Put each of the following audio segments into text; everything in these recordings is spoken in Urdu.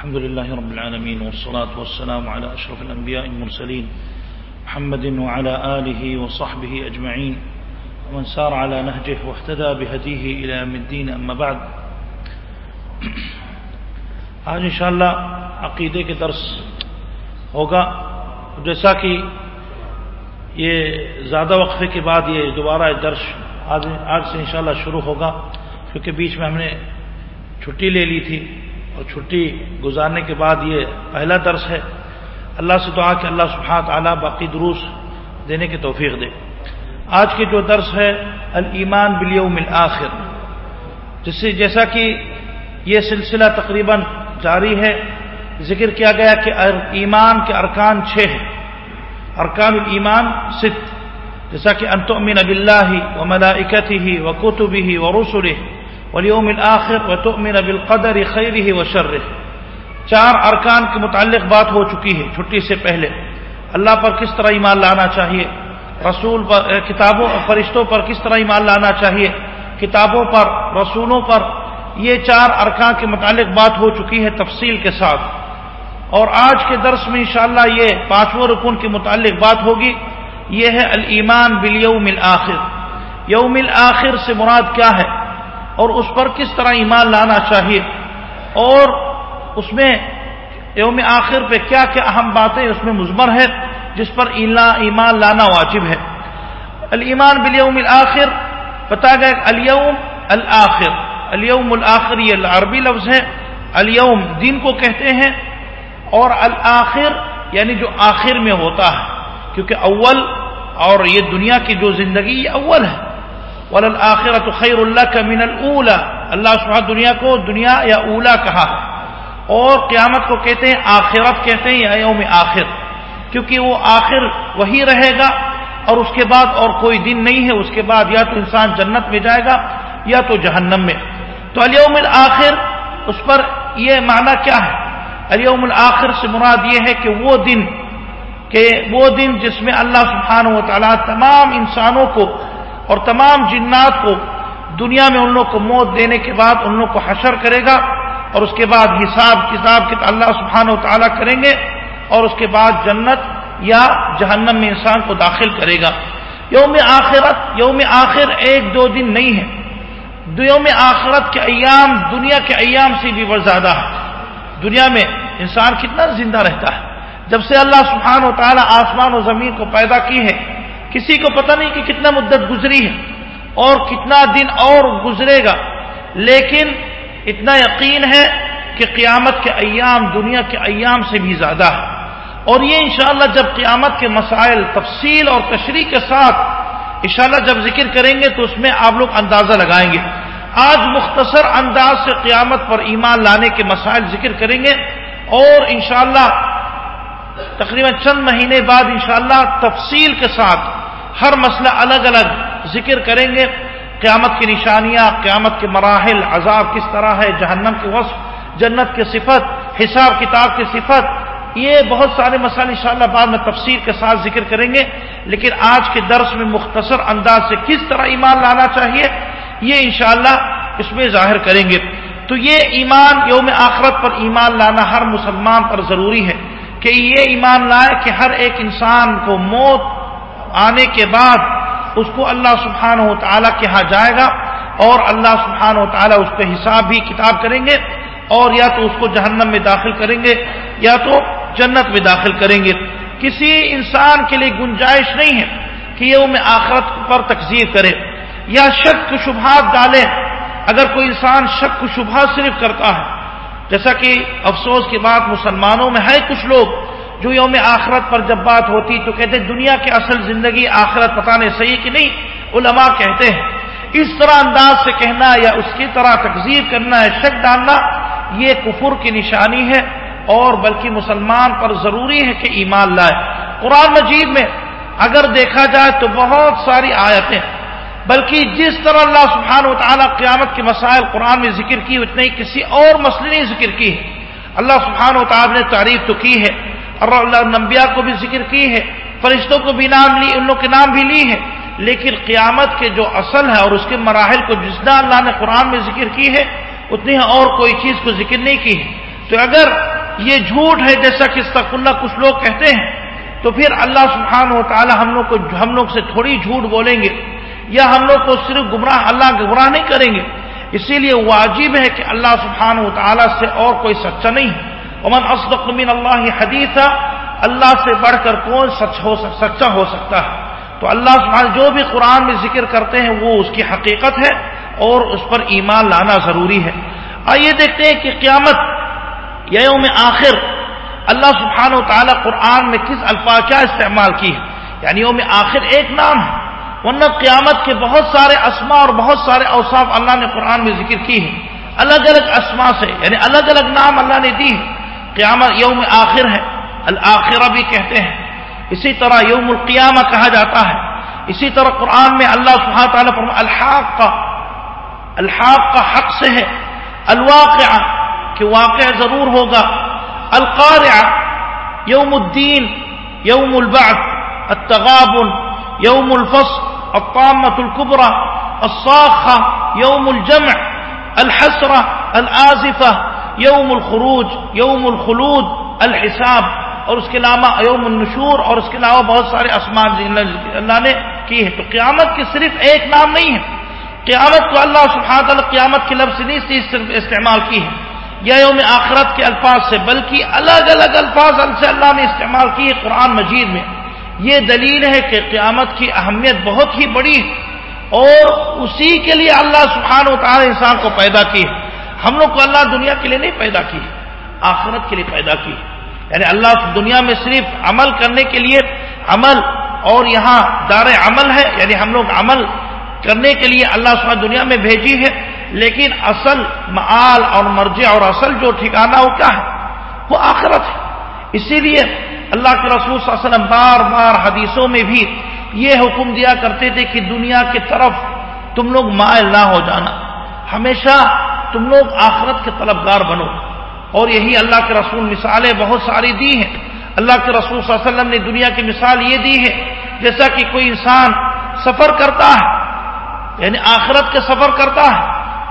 الحمد لله رب العالمين، والصلاة والسلام على أشرف الأنبياء المرسلين محمد وعلى آله وصحبه أجمعين. ومن سار على نهجه واهتدى بهديه إلى يوم الدين، أما بعد. آج انشاءاللہ عقیدے کے درس ہوگا. جیسا کہ یہ زیادہ وقفے کے بعد یہ دوبارہ درس آج آج سے انشاءاللہ شروع ہوگا، کیونکہ بیچ میں ہم نے چھٹی لے لی تھی۔ اور چھٹی گزارنے کے بعد یہ پہلا درس ہے۔ اللہ سے دعا کہ اللہ سبحانہ تعالیٰ باقی دروس دینے کی توفیق دے۔ آج کے جو درس ہے المان بلیوم الآخر جس سے جیسا کہ یہ سلسلہ تقریباً جاری ہے، ذکر کیا گیا کہ ایمان کے ارکان چھ ہیں۔ ارکان المان ست جیسا کہ انتمن اب اللہ و ملاکت ہی و کتب ہی و رسول ولیوم الآخر و تؤمن بالقدر خیره و شره چار ارکان کے متعلق بات ہو چکی ہے، چھٹی سے پہلے۔ اللہ پر کس طرح ایمان لانا چاہیے؟ رسول پر کتابوں، فرشتوں پر کس طرح ایمان لانا چاہیے؟ کتابوں پر، رسولوں پر۔ یہ چار ارکان کے متعلق بات ہو چکی ہے تفصیل کے ساتھ۔ اور آج کے درس میں انشاءاللہ یہ پانچواں رکن کے متعلق بات ہوگی۔ یہ ہے المان بالیوم الآخر یوم الآخر سے مراد کیا ہے؟ اور اس پر کس طرح ایمان لانا چاہیے اور اس میں یوم آخر پہ کیا کیا اہم باتیں اس میں مضمر ہے جس پر ایمان لانا واجب ہے۔ المان بالیوم الآخر بتا گیا الیوم الآخر الیوم الآخر یہ عربی لفظ ہے۔ الیوم دن کو کہتے ہیں اور الآخر یعنی جو آخر میں ہوتا ہے، کیونکہ اول اور یہ دنیا کی جو زندگی یہ اول ہے۔ ولآخرت خیر اللہ کا من الا اللہ سبحانہ دنیا کو دنیا یا اولا کہا ہے۔ اور قیامت کو کہتے ہیں، آخرت کہتے ہیں یا یوم آخر۔ کیونکہ وہ آخر وہی رہے گا اور اس کے بعد اور کوئی دن نہیں ہے۔ اس کے بعد یا تو انسان جنت میں جائے گا یا تو جہنم میں۔ تو الیوم الآخر، اس پر یہ معنی کیا ہے؟ الیوم الآخر سے مراد یہ ہے کہ وہ دن، کہ وہ دن جس میں اللہ سبحانہ و تعالیٰ تمام انسانوں کو اور تمام جنات کو دنیا میں ان لوگ کو موت دینے کے بعد ان لوگ کو حشر کرے گا اور اس کے بعد حساب کتاب کے اللہ سبحانہ و تعالیٰ کریں گے اور اس کے بعد جنت یا جہنم میں انسان کو داخل کرے گا۔ یوم آخرت، یوم آخر ایک دو دن نہیں ہے۔ یوم آخرت کے ایام، دنیا کے ایام سے بھی زیادہ ہے۔ دنیا میں انسان کتنا زندہ رہتا ہے۔ جب سے اللہ سبحانہ و تعالیٰ آسمان و زمین کو پیدا کی ہے کسی کو پتہ نہیں کہ کتنا مدت گزری ہے اور کتنا دن اور گزرے گا، لیکن اتنا یقین ہے کہ قیامت کے ایام، دنیا کے ایام سے بھی زیادہ ہے۔ اور یہ انشاءاللہ جب قیامت کے مسائل تفصیل اور تشریح کے ساتھ انشاءاللہ جب ذکر کریں گے تو اس میں آپ لوگ اندازہ لگائیں گے۔ آج مختصر انداز سے قیامت پر ایمان لانے کے مسائل ذکر کریں گے اور انشاءاللہ تقریباً چند مہینے بعد انشاءاللہ تفصیل کے ساتھ ہر مسئلہ الگ الگ ذکر کریں گے۔ قیامت کی نشانیاں، قیامت کے مراحل، عذاب کس طرح ہے، جہنم کی وصف، جنت کی صفت، حساب کتاب کی صفت، یہ بہت سارے مسائل انشاءاللہ بعد میں تفصیل کے ساتھ ذکر کریں گے۔ لیکن آج کے درس میں مختصر انداز سے کس طرح ایمان لانا چاہیے، یہ انشاءاللہ اس میں ظاہر کریں گے۔ تو یہ ایمان یوم آخرت پر ایمان لانا ہر مسلمان پر ضروری ہے کہ یہ ایمان لائے کہ ہر ایک انسان کو موت آنے کے بعد اس کو اللہ سبحانہ و تعالیٰ کے ہاں جائے گا اور اللہ سبحانہ و تعالیٰ اس پہ حساب بھی کتاب کریں گے اور یا تو اس کو جہنم میں داخل کریں گے یا تو جنت میں داخل کریں گے۔ کسی انسان کے لیے گنجائش نہیں ہے کہ یہ وہ آخرت پر تقزیر کرے یا شک شبہات ڈالے۔ اگر کوئی انسان شک شبہ صرف کرتا ہے، جیسا کہ افسوس کی بات مسلمانوں میں ہے، کچھ لوگ جو یوم آخرت پر جب بات ہوتی تو کہتے دنیا کی اصل زندگی آخرت پتہ نہیں صحیح کہ نہیں، علماء کہتے ہیں۔ اس طرح انداز سے کہنا یا اس کی طرح تقزیر کرنا ہے، شک ڈالنا، یہ کفر کی نشانی ہے۔ اور بلکہ مسلمان پر ضروری ہے کہ ایمان لائے۔ قرآن مجید میں اگر دیکھا جائے تو بہت ساری آیتیں۔ بلکہ جس طرح اللہ سبحانہ و تعالیٰ قیامت کے مسائل قرآن میں ذکر کی اتنے ہی کسی اور مسئلے نہیں ذکر کی۔ ہے اللہ سبحانہ و تعالیٰ نے تعریف تو کی ہے۔ اور اللہ نمبیا کو بھی ذکر کی ہے، فرشتوں کو بھی نام لی، ان لوگ کے نام بھی لی ہے۔ لیکن قیامت کے جو اصل ہے اور اس کے مراحل کو جتنا اللہ نے قرآن میں ذکر کی ہے، اتنی اور کوئی چیز کو ذکر نہیں کی ہے۔ تو اگر یہ جھوٹ ہے، جیسا کہ استغفر اللہ کچھ لوگ کہتے ہیں، تو پھر اللہ سبحانہ و تعالی ہم لوگ کو، ہم لوگ سے تھوڑی جھوٹ بولیں گے، یا ہم لوگ کو صرف گمراہ، اللہ گمراہ نہیں کریں گے۔ اسی لیے واجب ہے کہ اللہ سبحانہ و تعالیٰ سے اور کوئی سچا نہیں ہے۔ امن اصدق من اللہ حدیث اللہ سے بڑھ کر کون سچ ہو سچا ہو سکتا ہے۔ تو اللہ سبحانہ جو بھی قرآن میں ذکر کرتے ہیں، وہ اس کی حقیقت ہے اور اس پر ایمان لانا ضروری ہے۔ آئیے دیکھتے ہیں کہ قیامت یوم آخر اللہ سبحانہ و تعالیٰ قرآن میں کس الفاظ کیا استعمال کی ہے۔ یعنی یوم آخر ایک نام ہے ورنہ قیامت کے بہت سارے اسما اور بہت سارے اوصاف اللہ نے قرآن میں ذکر کی ہے الگ الگ اسما سے یعنی الگ الگ نام اللہ نے دی ہے قیامت یوم آخر ہے، الآخرہ بھی کہتے ہیں۔ اسی طرح یوم القیامہ کہا جاتا ہے۔ اسی طرح قرآن میں اللہ سبحانہ تعالیٰ فرما الحاق کا الحاق کا حق سے ہے۔ الواقع کہ واقع ضرور ہوگا۔ القارع یوم الدین، یوم البعث، التغابن، یوم الفصل، الطامة الكبرى، الصاخة يوم الجمع، الحسرة، الآزفة يوم الخروج يوم الخلود، الحساب، اور اس کے علاوہ یوم النشور، اور اس کے علاوہ بہت سارے اسمان اللہ نے کی ہے تو قیامت کی صرف ایک نام نہیں ہے۔ قیامت کو اللہ سبحانہ تعالی قیامت کے لفظ نہیں صرف استعمال کی ہے۔ یا یوم آخرت کے الفاظ سے، بلکہ الگ الگ الفاظ سے اللہ نے استعمال کی ہے قرآن مجید میں۔ یہ دلیل ہے کہ قیامت کی اہمیت بہت ہی بڑی ہے اور اسی کے لیے اللہ سبحانہ و تعالی انسان کو پیدا کی ہے ہم لوگ کو اللہ دنیا کے لیے نہیں پیدا کی، آخرت کے لیے پیدا کی۔ یعنی اللہ دنیا میں صرف عمل کرنے کے لیے عمل اور یہاں دار عمل ہے یعنی ہم لوگ عمل کرنے کے لیے اللہ سبحانہ دنیا میں بھیجی ہے، لیکن اصل معال اور مرجع اور اصل جو ٹھکانا وہ کیا ہے؟ وہ آخرت ہے۔ اسی لیے اللہ کے رسول صلی اللہ علیہ وسلم بار بار حدیثوں میں بھی یہ حکم دیا کرتے تھے کہ دنیا کی طرف تم لوگ مائل نہ ہو جانا۔ ہمیشہ تم لوگ آخرت کے طلبگار بنو۔ اور یہی اللہ کے رسول مثالیں بہت ساری دی ہیں۔ اللہ کے رسول صلی اللہ علیہ وسلم نے دنیا کی مثال یہ دی ہے جیسا کہ کوئی انسان سفر کرتا ہے یعنی آخرت کے سفر کرتا ہے،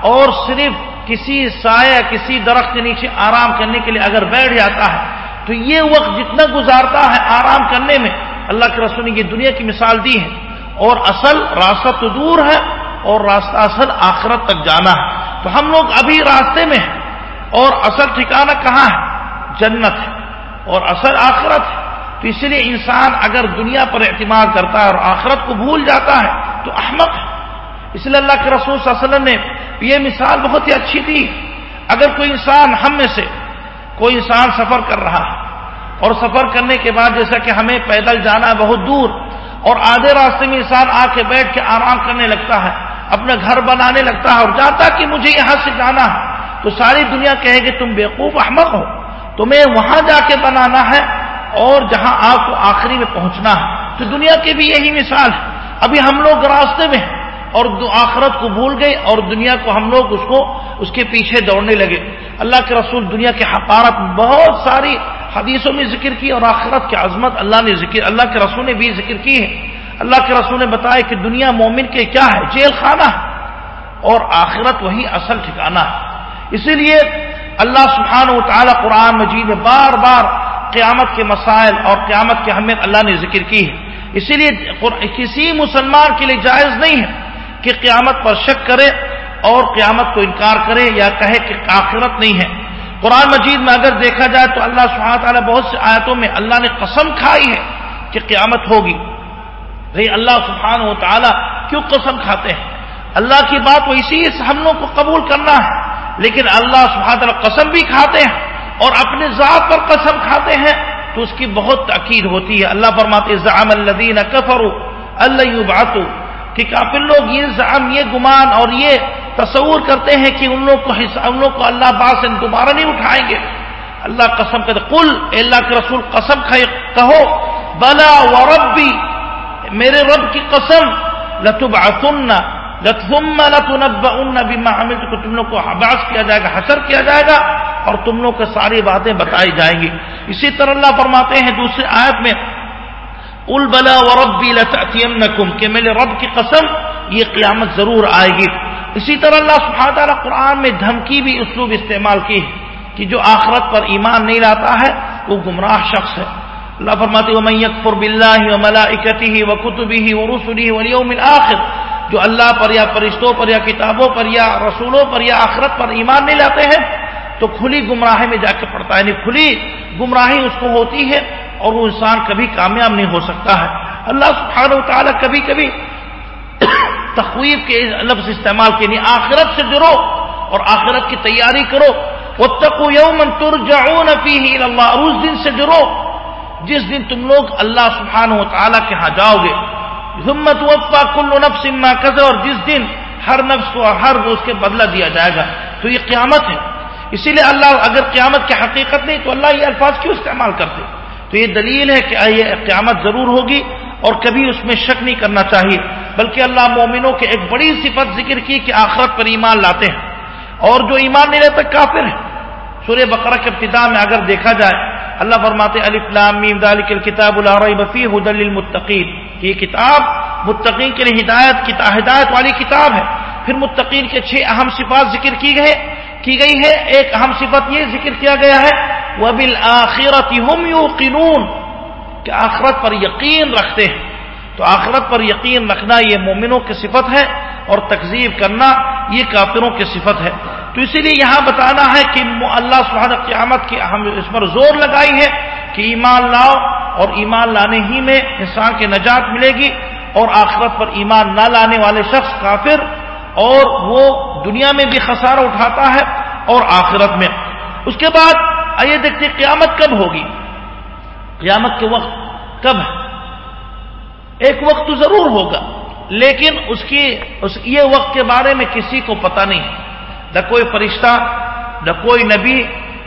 اور صرف کسی سایہ، کسی درخت کے نیچے آرام کرنے کے لیے اگر بیٹھ جاتا ہے، تو یہ وقت جتنا گزارتا ہے آرام کرنے میں، اللہ کے رسول نے یہ دنیا کی مثال دی ہے اور اصل راستہ تو دور ہے، اور راستہ اصل آخرت تک جانا ہے۔ تو ہم لوگ ابھی راستے میں ہیں اور اصل ٹھکانا کہاں ہے؟ جنت ہے اور اصل آخرت ہے۔ تو اس لیے انسان اگر دنیا پر اعتماد کرتا ہے اور آخرت کو بھول جاتا ہے تو احمد ہے۔ اس لیے اللہ کے رسول صلی اللہ علیہ وسلم نے یہ مثال بہت ہی اچھی تھی اگر کوئی انسان ہم میں سے کوئی انسان سفر کر رہا ہے اور سفر کرنے کے بعد جیسا کہ ہمیں پیدل جانا ہے بہت دور اور آدھے راستے میں انسان آ کے بیٹھ کے آرام کرنے لگتا ہے اپنا گھر بنانے لگتا ہے اور جاتا کہ مجھے یہاں سے جانا ہے۔ تو ساری دنیا کہے گی تم بیوقوف احمد ہو۔ تمہیں وہاں جا کے بنانا ہے اور جہاں آپ کو آخری میں پہنچنا ہے۔ تو دنیا کی بھی یہی مثال ہے۔ ابھی ہم لوگ راستے میں ہیں اور آخرت کو بھول گئے اور دنیا کو ہم لوگ اس کو اس کے پیچھے دوڑنے لگے۔ اللہ کے رسول دنیا کی حقارت بہت ساری حدیثوں میں ذکر کی اور آخرت کی عظمت اللہ نے ذکر اللہ کے رسول نے بھی ذکر کی ہے۔ اللہ کے رسول نے بتایا کہ دنیا مومن کے کیا ہے؟ جیل خانہ ہے اور آخرت وہی اصل ٹھکانا ہے۔ اسی لیے اللہ سبحانہ و تعالی قرآن مجید میں بار بار قیامت کے مسائل اور قیامت کی اہمیت اللہ نے ذکر کی ہے۔ اسی لیے کسی مسلمان کے لیے جائز نہیں ہے کہ قیامت پر شک کرے اور قیامت کو انکار کرے یا کہے کہ آخرت نہیں ہے۔ قرآن مجید میں اگر دیکھا جائے تو اللہ سبحانہ تعالیٰ بہت سے آیتوں میں اللہ نے قسم کھائی ہے کہ قیامت ہوگی۔ بھائی اللہ سبحانہ و تعالیٰ کیوں قسم کھاتے ہیں؟ اللہ کی بات وہ اسی ہم لوگ کو قبول کرنا ہے، لیکن اللہ سبحانہ تعالیٰ قسم بھی کھاتے ہیں اور اپنے ذات پر قسم کھاتے ہیں، تو اس کی بہت تاکید ہوتی ہے۔ اللہ فرماتے زعم الدین کفر اللہ باتو کہ کافر لوگ یہ زعم، یہ گمان اور یہ تصور کرتے ہیں کہ ان لوگ کو ان لوگ کو اللہ باز سے دوبارہ نہیں اٹھائیں گے۔ اللہ قسم کہتے قل اللہ کے رسول قسم کہو، بلا و ربی میرے رب کی قسم لتب آسن لتم لتنب ان بما عملت کو تم لوگ کو حباس کیا جائے گا، حسر کیا جائے گا، اور تم لوگ کو ساری باتیں بتائی جائیں گی۔ اسی طرح اللہ فرماتے ہیں دوسرے آیت میں ال بلا و ربی لتم کہ میرے رب کی قسم، یہ قیامت ضرور آئے گی۔ اسی طرح اللہ سبحانہ تعالیٰ قرآن میں دھمکی بھی اسلوب استعمال کی ہے، کہ جو آخرت پر ایمان نہیں لاتا ہے، وہ گمراہ شخص ہے۔ اللہ فرماتے و میکفر بلّہ و ملاکتی ہی و کتبی جو اللہ پر یا فرشتوں پر یا کتابوں پر یا رسولوں پر یا آخرت پر ایمان نہیں لاتے ہیں، تو کھلی گمراہی میں جا کے پڑتا ہے۔ یعنی کھلی گمراہی اس کو ہوتی ہے اور وہ انسان کبھی کامیاب نہیں ہو سکتا ہے۔ اللہ سبحانہ و تعالیٰ کبھی کبھی تخویف کے لفظ استعمال کے لیے آخرت سے جڑو اور آخرت کی تیاری کرو۔ وہ تکو یومن ترجعون فیہ اللہ اور اس دن سے جڑو۔ جس دن تم لوگ اللہ سبحانہ و تعالیٰ کے ہاں جاؤ گے۔ ہمت وفا کل نفس ما قدر اور جس دن ہر نفس کو ہر روز کے بدلہ دیا جائے گا۔ تو یہ قیامت ہے۔ اسی لیے اللہ اگر قیامت کی حقیقت نہیں تو اللہ یہ الفاظ کیوں استعمال کرتے؟ تو یہ دلیل ہے کہ یہ قیامت ضرور ہوگی اور کبھی اس میں شک نہیں کرنا چاہیے۔ بلکہ اللہ مومنوں کے ایک بڑی صفت ذکر کی کہ آخرت پر ایمان لاتے ہیں۔ اور جو ایمان نہیں رہتا کافر ہے سورہ بقرہ کے ابتدا میں اگر دیکھا جائے اللہ فرماتے علی الکتاب بفی حد المطقین یہ کتاب متقین کے لیے ہدایت ہدایت والی کتاب ہے۔ پھر متقین کے چھ اہم صفات ذکر کی گئے کی گئی ہے ایک اہم صفت یہ ذکر کیا گیا ہے وہ بل آخرت کہ آخرت پر یقین رکھتے ہیں۔ تو آخرت پر یقین رکھنا یہ مومنوں کی صفت ہے اور تقزیب کرنا یہ کافروں کی صفت ہے۔ تو اسی لیے یہاں بتانا ہے کہ اللہ سبحانہ قیامت کی ہم اس پر زور لگائی ہے کہ ایمان لاؤ اور ایمان لانے ہی میں انسان کی نجات ملے گی اور آخرت پر ایمان نہ لانے والے شخص کافر اور وہ دنیا میں بھی خسارہ اٹھاتا ہے اور آخرت میں۔ اس کے بعد آئیے دیکھتے قیامت کب ہوگی۔ قیامت کے وقت کب ہے؟ ایک وقت تو ضرور ہوگا، لیکن اس کی اس یہ وقت کے بارے میں کسی کو پتا نہیں۔ ہے نہ کوئی فرشتہ، نہ کوئی نبی،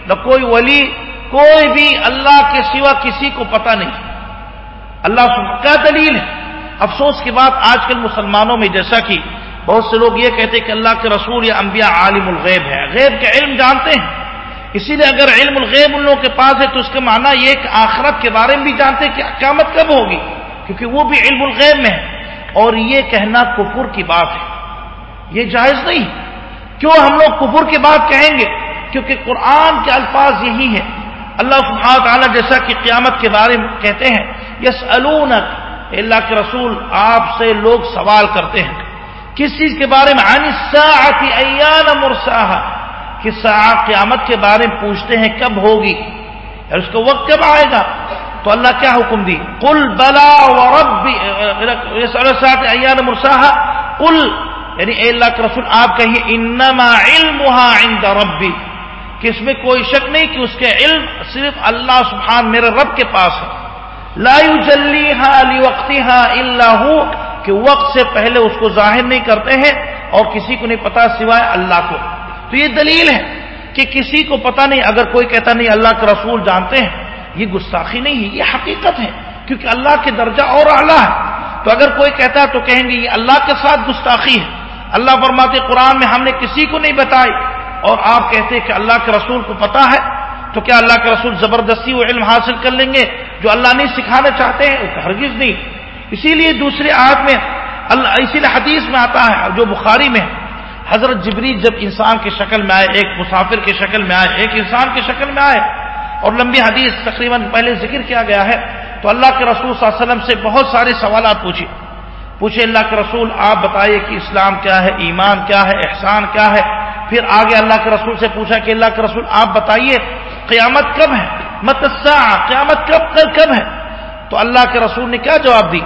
نہ کوئی ولی، کوئی بھی اللہ کے سوا کسی کو پتا نہیں۔ اللہ کیا دلیل ہے؟ افسوس کی بات آج کل مسلمانوں میں، جیسا کہ بہت سے لوگ یہ کہتے کہ اللہ کے رسول یا انبیاء عالم الغیب ہے غیب کے علم جانتے ہیں۔ اسی لیے اگر علم الغیب ان لوگوں کے پاس ہے تو اس کا معنی یہ کہ آخرت کے بارے میں بھی جانتے ہیں کہ قیامت کب ہوگی، کیونکہ وہ بھی علم الغیب میں ہے۔ اور یہ کہنا کفر کی بات ہے۔ یہ جائز نہیں۔ کیوں ہم لوگ کفر کی بات کہیں گے کیونکہ قرآن کے الفاظ یہی ہے اللہ سبحانہ تعالیٰ جیسا کہ قیامت کے بارے میں کہتے ہیں یس اللہ کے رسول آپ سے لوگ سوال کرتے ہیں کس چیز کے بارے میں ایان مرساہ کہ قیامت کے بارے میں پوچھتے ہیں کب ہوگی اور اس کا وقت کب آئے گا تو اللہ کیا حکم دی کل بلا ورب ایان مرساہ کل یعنی اے اللہ کے رسول، آپ کہیے، انما علم عند ربی۔ کہ اس میں کوئی شک نہیں کہ اس کے علم صرف اللہ سبحان میرے رب کے پاس ہے۔ لا جلی علی وقتی اللہ کہ وقت سے پہلے اس کو ظاہر نہیں کرتے ہیں اور کسی کو نہیں پتا سوائے اللہ کو۔ تو یہ دلیل ہے کہ کسی کو پتا نہیں، اگر کوئی کہتا نہیں اللہ کے رسول جانتے ہیں، یہ گستاخی نہیں ہے، یہ حقیقت ہے۔ کیونکہ اللہ کے درجہ اور اعلیٰ ہے۔ تو اگر کوئی کہتا ہے تو کہیں گے یہ اللہ کے ساتھ گستاخی ہے۔ اللہ فرماتے قرآن میں ہم نے کسی کو نہیں بتائی اور آپ کہتے کہ اللہ کے رسول کو پتا ہے تو کیا اللہ کے رسول زبردستی وہ علم حاصل کر لیں گے جو اللہ نہیں سکھانا چاہتے ہیں؟ ہرگز نہیں. اسی لیے دوسرے آیت میں اللہ اسی لیے حدیث میں آتا ہے جو بخاری میں حضرت جبری جب انسان کی شکل میں آئے، ایک مسافر کی شکل میں آئے، ایک انسان کی شکل میں آئے اور لمبی حدیث تقریباً پہلے ذکر کیا گیا ہے، تو اللہ کے رسول صلی اللہ علیہ وسلم سے بہت سارے سوالات پوچھے۔ پوچھے اللہ کے رسول، آپ بتائیے کہ اسلام کیا ہے، ایمان کیا ہے، احسان کیا ہے؟ پھر آگے اللہ کے رسول سے پوچھا کہ اللہ کے رسول، آپ بتائیے قیامت کب ہے؟ متسا قیامت کب کب ہے؟ تو اللہ کے رسول نے کیا جواب دی؟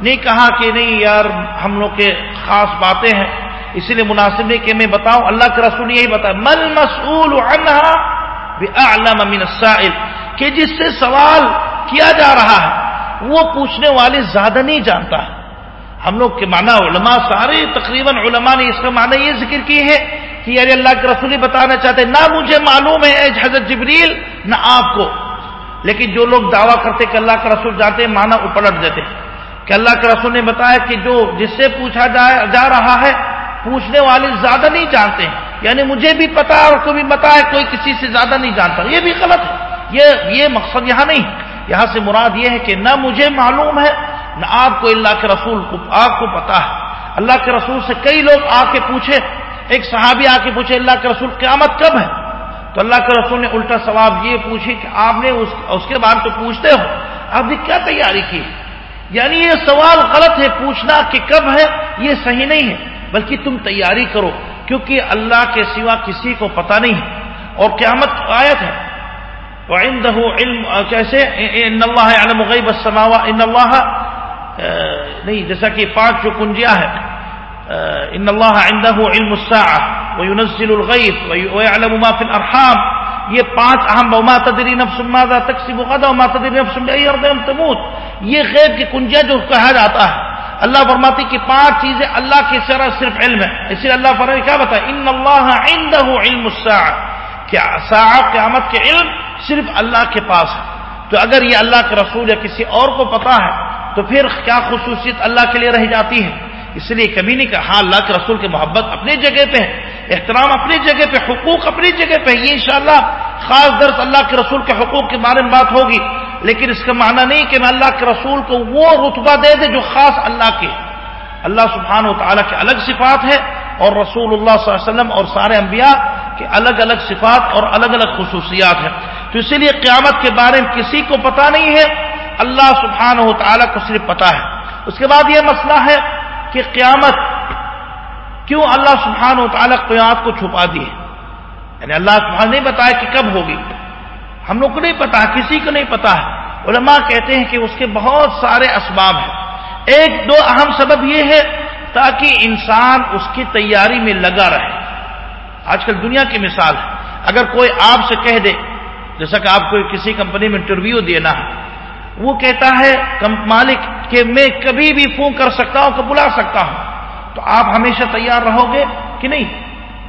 نہیں کہا کہ نہیں یار، ہم لوگ کے خاص باتیں ہیں اسی لیے مناسب نہیں کہ میں بتاؤں۔ اللہ کے رسول نے یہی بتایا، مل مسول من السائل، کہ جس سے سوال کیا جا رہا ہے، وہ پوچھنے والے زیادہ نہیں جانتا۔ ہے ہم لوگ کے معنی علماء سارے تقریباً علماء نے اس کا معنی یہ ذکر کی ہے کہ یار اللہ کے رسول بتانا چاہتے نہ مجھے معلوم ہے حضرت جبریل، نہ آپ کو۔ لیکن جو لوگ دعویٰ کرتے کہ اللہ کا رسول جاتے ہیں مانا دیتے کہ اللہ کے رسول نے بتایا کہ جو جس سے پوچھا جا رہا ہے، پوچھنے والے زیادہ نہیں جانتے ہیں۔ یعنی مجھے بھی پتا اور کوئی بھی پتا ہے، کوئی کسی سے زیادہ نہیں جانتا۔ یہ بھی غلط ہے۔ یہ یہ مقصد یہاں نہیں۔ یہاں سے مراد یہ ہے کہ نہ مجھے معلوم ہے نہ آپ کو اللہ کے رسول کو آپ کو پتا ہے۔ اللہ کے رسول سے کئی لوگ آ کے پوچھے۔ ایک صحابی آ کے پوچھے، اللہ کے رسول قیامت کب ہے؟ تو اللہ کے رسول نے الٹا ثواب یہ پوچھی کہ آپ نے اس کے بارے تو پوچھتے ہو۔ آپ نے کیا تیاری کی؟ یعنی یہ سوال غلط ہے، پوچھنا کہ کب ہے، یہ صحیح نہیں ہے۔ بلکہ تم تیاری کرو، کیونکہ اللہ کے سوا کسی کو پتہ نہیں ہے۔ اور قیامت آیت ہے۔ علم، کیسے؟ ان اللہ علم غیب السماوا ان اللہ نہیں، جیسا کہ پانچ جو کنجیا ہے ان اللہ عنده علم الساعه وينزل الغيث ويعلم ما في الارحام۔ یہ پانچ اہم وما تدری نفس ماذا تکسب غدا وما تدری نفس باي ارض تموت۔ یہ غیب کی کنجیا جو کہا جاتا ہے۔ اللہ فرماتی کہ پانچ چیزیں اللہ کی سرا صرف علم ہے۔ اسی لیے اللہ فرماتے کیا بتا ان اللہ عنده علم الساعه کیا ساعه قیامت کے علم صرف اللہ کے پاس ہے۔ تو اگر یہ اللہ کے رسول یا کسی اور کو پتا ہے تو پھر کیا خصوصیت اللہ کے لیے رہ جاتی ہے؟ اس لیے کبھی نہیں کہا ہاں اللہ کے رسول کی محبت اپنی جگہ پہ ہے، احترام اپنی جگہ پہ، حقوق اپنی جگہ پہ یہ انشاءاللہ خاص درس اللہ کے رسول کے حقوق کے بارے میں بات ہوگی، لیکن اس کا معنی نہیں کہ میں اللہ کے رسول کو وہ رتبہ دے دے جو خاص اللہ کے۔ اللہ سبحانہ و تعالیٰ کے الگ صفات ہے، اور رسول اللہ صلی اللہ علیہ وسلم اور سارے انبیاء کے الگ الگ صفات اور الگ الگ خصوصیات ہیں۔ تو اسی لیے قیامت کے بارے میں کسی کو پتا نہیں ہے اللہ سبحانہ و تعالیٰ کو صرف پتا ہے۔ اس کے بعد یہ مسئلہ ہے کہ قیامت کیوں اللہ سبحان و تعالیٰ قیامت کو چھپا دیے یعنی اللہ سبحان نہیں بتایا کہ کب ہوگی۔ ہم لوگ کو نہیں پتا کسی کو نہیں پتا ہے۔ علماء کہتے ہیں کہ اس کے بہت سارے اسباب ہیں۔ ایک دو اہم سبب یہ ہے تاکہ انسان اس کی تیاری میں لگا رہے۔ آج کل دنیا کی مثال ہے۔ اگر کوئی آپ سے کہہ دے، جیسا کہ آپ کو کسی کمپنی میں انٹرویو دینا ہے وہ کہتا ہے مالک کہ میں کبھی بھی فون کر سکتا ہوں کہ بلا سکتا ہوں۔ تو آپ ہمیشہ تیار رہو گے کہ نہیں؟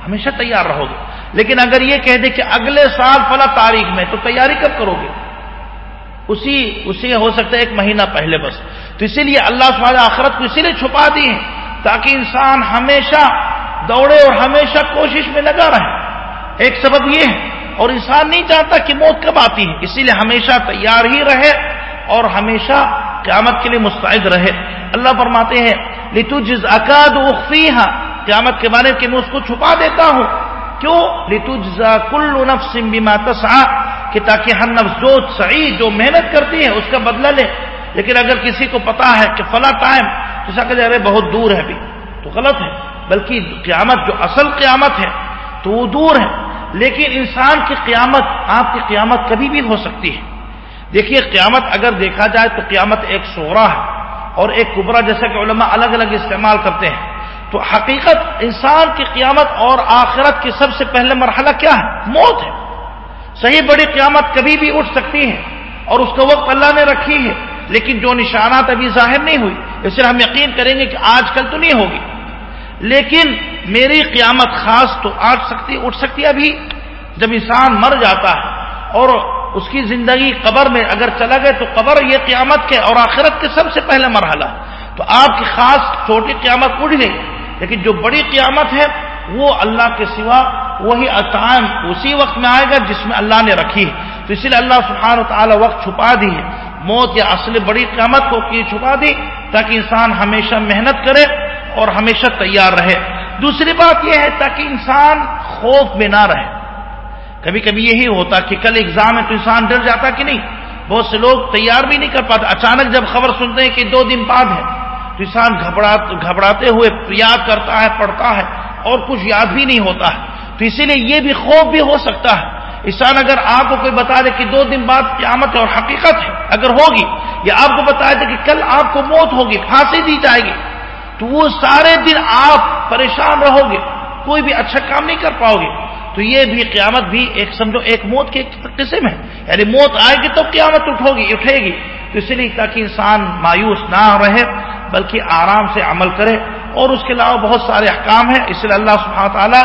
ہمیشہ تیار رہو گے۔ لیکن اگر یہ کہہ دے کہ اگلے سال فلا تاریخ میں تو تیاری کب کرو گے؟ اسی اسی ہو سکتا ہے ایک مہینہ پہلے بس۔ تو اسی لیے اللہ سبحانہ آخرت کو اسی لیے چھپا دی ہے تاکہ انسان ہمیشہ دوڑے اور ہمیشہ کوشش میں لگا رہے۔ ایک سبب یہ ہے اور انسان نہیں چاہتا کہ موت کب آتی ہے۔ اسی لیے ہمیشہ تیار ہی رہے۔ اور ہمیشہ قیامت کے لیے مستعد رہے۔ اللہ فرماتے ہیں لتو جز اکاد قیامت کے بارے میں میں اس کو چھپا دیتا ہوں۔ کیوں؟ لتو جزا کل نفس بما تسعى۔ کہ تاکہ ہر نفس جو سعید جو محنت کرتی ہے، اس کا بدلہ لے۔ لیکن اگر کسی کو پتا ہے کہ فلاں ٹائم جیسا کہ جی، ارے بہت دور ہے ابھی تو غلط ہے۔ بلکہ قیامت جو اصل قیامت ہے، تو وہ دور ہے۔ لیکن انسان کی قیامت، آپ کی قیامت کبھی بھی ہو سکتی ہے۔ دیکھیے قیامت اگر دیکھا جائے تو قیامت ایک سورا ہے اور ایک کبرا جیسا کہ علماء الگ الگ استعمال کرتے ہیں۔ تو حقیقت انسان کی قیامت اور آخرت کی سب سے پہلے مرحلہ کیا ہے؟ موت ہے۔ صحیح بڑی قیامت کبھی بھی اٹھ سکتی ہے اور اس کا وقت اللہ نے رکھی ہے، لیکن جو نشانات ابھی ظاہر نہیں ہوئی، اس سے ہم یقین کریں گے کہ آج کل تو نہیں ہوگی۔ لیکن میری قیامت خاص تو آج سکتی، اٹھ سکتی ابھی۔ جب انسان مر جاتا ہے اور اس کی زندگی قبر میں اگر چلا گئے تو قبر یہ قیامت کے اور آخرت کے سب سے پہلے مرحلہ تو آپ کی خاص چھوٹی قیامت اٹھ گئی لیکن جو بڑی قیامت ہے، وہ اللہ کے سوا وہی اطائم اسی وقت میں آئے گا جس میں اللہ نے رکھی ہے۔ تو اسی لیے اللہ سبحانہ و تعالی وقت چھپا دی ہے۔ موت یا اصل بڑی قیامت کو کی چھپا دی تاکہ انسان ہمیشہ محنت کرے اور ہمیشہ تیار رہے۔ دوسری بات یہ ہے تاکہ انسان خوف میں نہ رہے۔ کبھی کبھی یہی ہوتا کہ کل ایگزام ہے تو انسان ڈر جاتا کہ نہیں، بہت سے لوگ تیار بھی نہیں کر پاتے۔ اچانک جب خبر سنتے ہیں کہ دو دن بعد ہے، تو انسان گھبراتے ہوئے یاد کرتا ہے، پڑھتا ہے اور کچھ یاد بھی نہیں ہوتا ہے۔ تو اسی لیے یہ بھی خوف بھی ہو سکتا ہے۔ انسان اگر آپ کو کوئی بتا دے کہ دو دن بعد قیامت ہے اور حقیقت ہے، اگر ہوگی یا آپ کو بتا دے کہ کل آپ کو موت ہوگی، پھانسی دی جائے گی، تو وہ سارے دن آپ پریشان رہو گے، کوئی بھی اچھا کام نہیں کر پاؤ گے۔ تو یہ بھی قیامت بھی ایک سمجھو، ایک موت کے قسم ہے۔ یعنی موت آئے گی تو قیامت اٹھو گی اٹھے گی۔ تو اس لیے تاکہ انسان مایوس نہ رہے، بلکہ آرام سے عمل کرے۔ اور اس کے علاوہ بہت سارے احکام ہیں۔ اس لیے اللہ سبحانہ تعالیٰ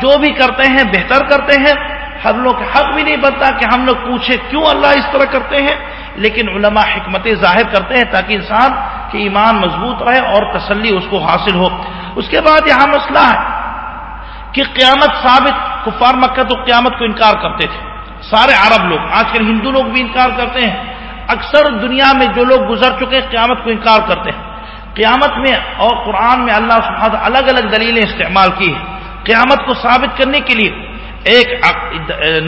جو بھی کرتے ہیں، بہتر کرتے ہیں۔ ہم لوگ حق بھی نہیں بنتا کہ ہم لوگ پوچھے کیوں اللہ اس طرح کرتے ہیں۔ لیکن علماء حکمت ظاہر کرتے ہیں تاکہ انسان کے ایمان مضبوط رہے اور تسلی اس کو حاصل ہو۔ اس کے بعد یہاں مسئلہ ہے کہ قیامت ثابت کفار مکہ تو قیامت کو انکار کرتے تھے۔ سارے عرب لوگ آج کل ہندو لوگ بھی انکار کرتے ہیں۔ اکثر دنیا میں جو لوگ گزر چکے ہیں، قیامت کو انکار کرتے ہیں۔ قیامت میں اور قرآن میں اللہ سبحانہ الگ الگ دلیلیں استعمال کی ہیں۔ قیامت کو ثابت کرنے کے لیے ایک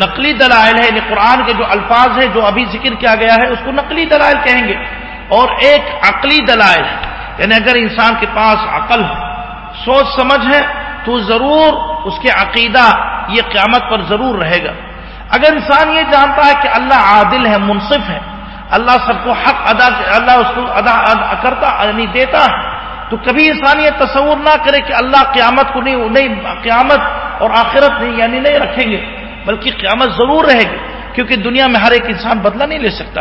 نقلی دلائل ہے یعنی قرآن کے جو الفاظ ہیں، جو ابھی ذکر کیا گیا ہے، اس کو نقلی دلائل کہیں گے۔ اور ایک عقلی دلائل ہے یعنی اگر انسان کے پاس عقل ہے سوچ سمجھ ہے، تو ضرور اس کے عقیدہ یہ قیامت پر ضرور رہے گا۔ اگر انسان یہ جانتا ہے کہ اللہ عادل ہے، منصف ہے، اللہ سب کو حق ادا، اللہ اس کو ادا کرتا یعنی دیتا ہے، تو کبھی انسان یہ تصور نہ کرے کہ اللہ قیامت کو نہیں نہیں، قیامت اور آخرت نہیں یعنی نہیں رکھیں گے، بلکہ قیامت ضرور رہے گی۔ کیونکہ دنیا میں ہر ایک انسان بدلہ نہیں لے سکتا۔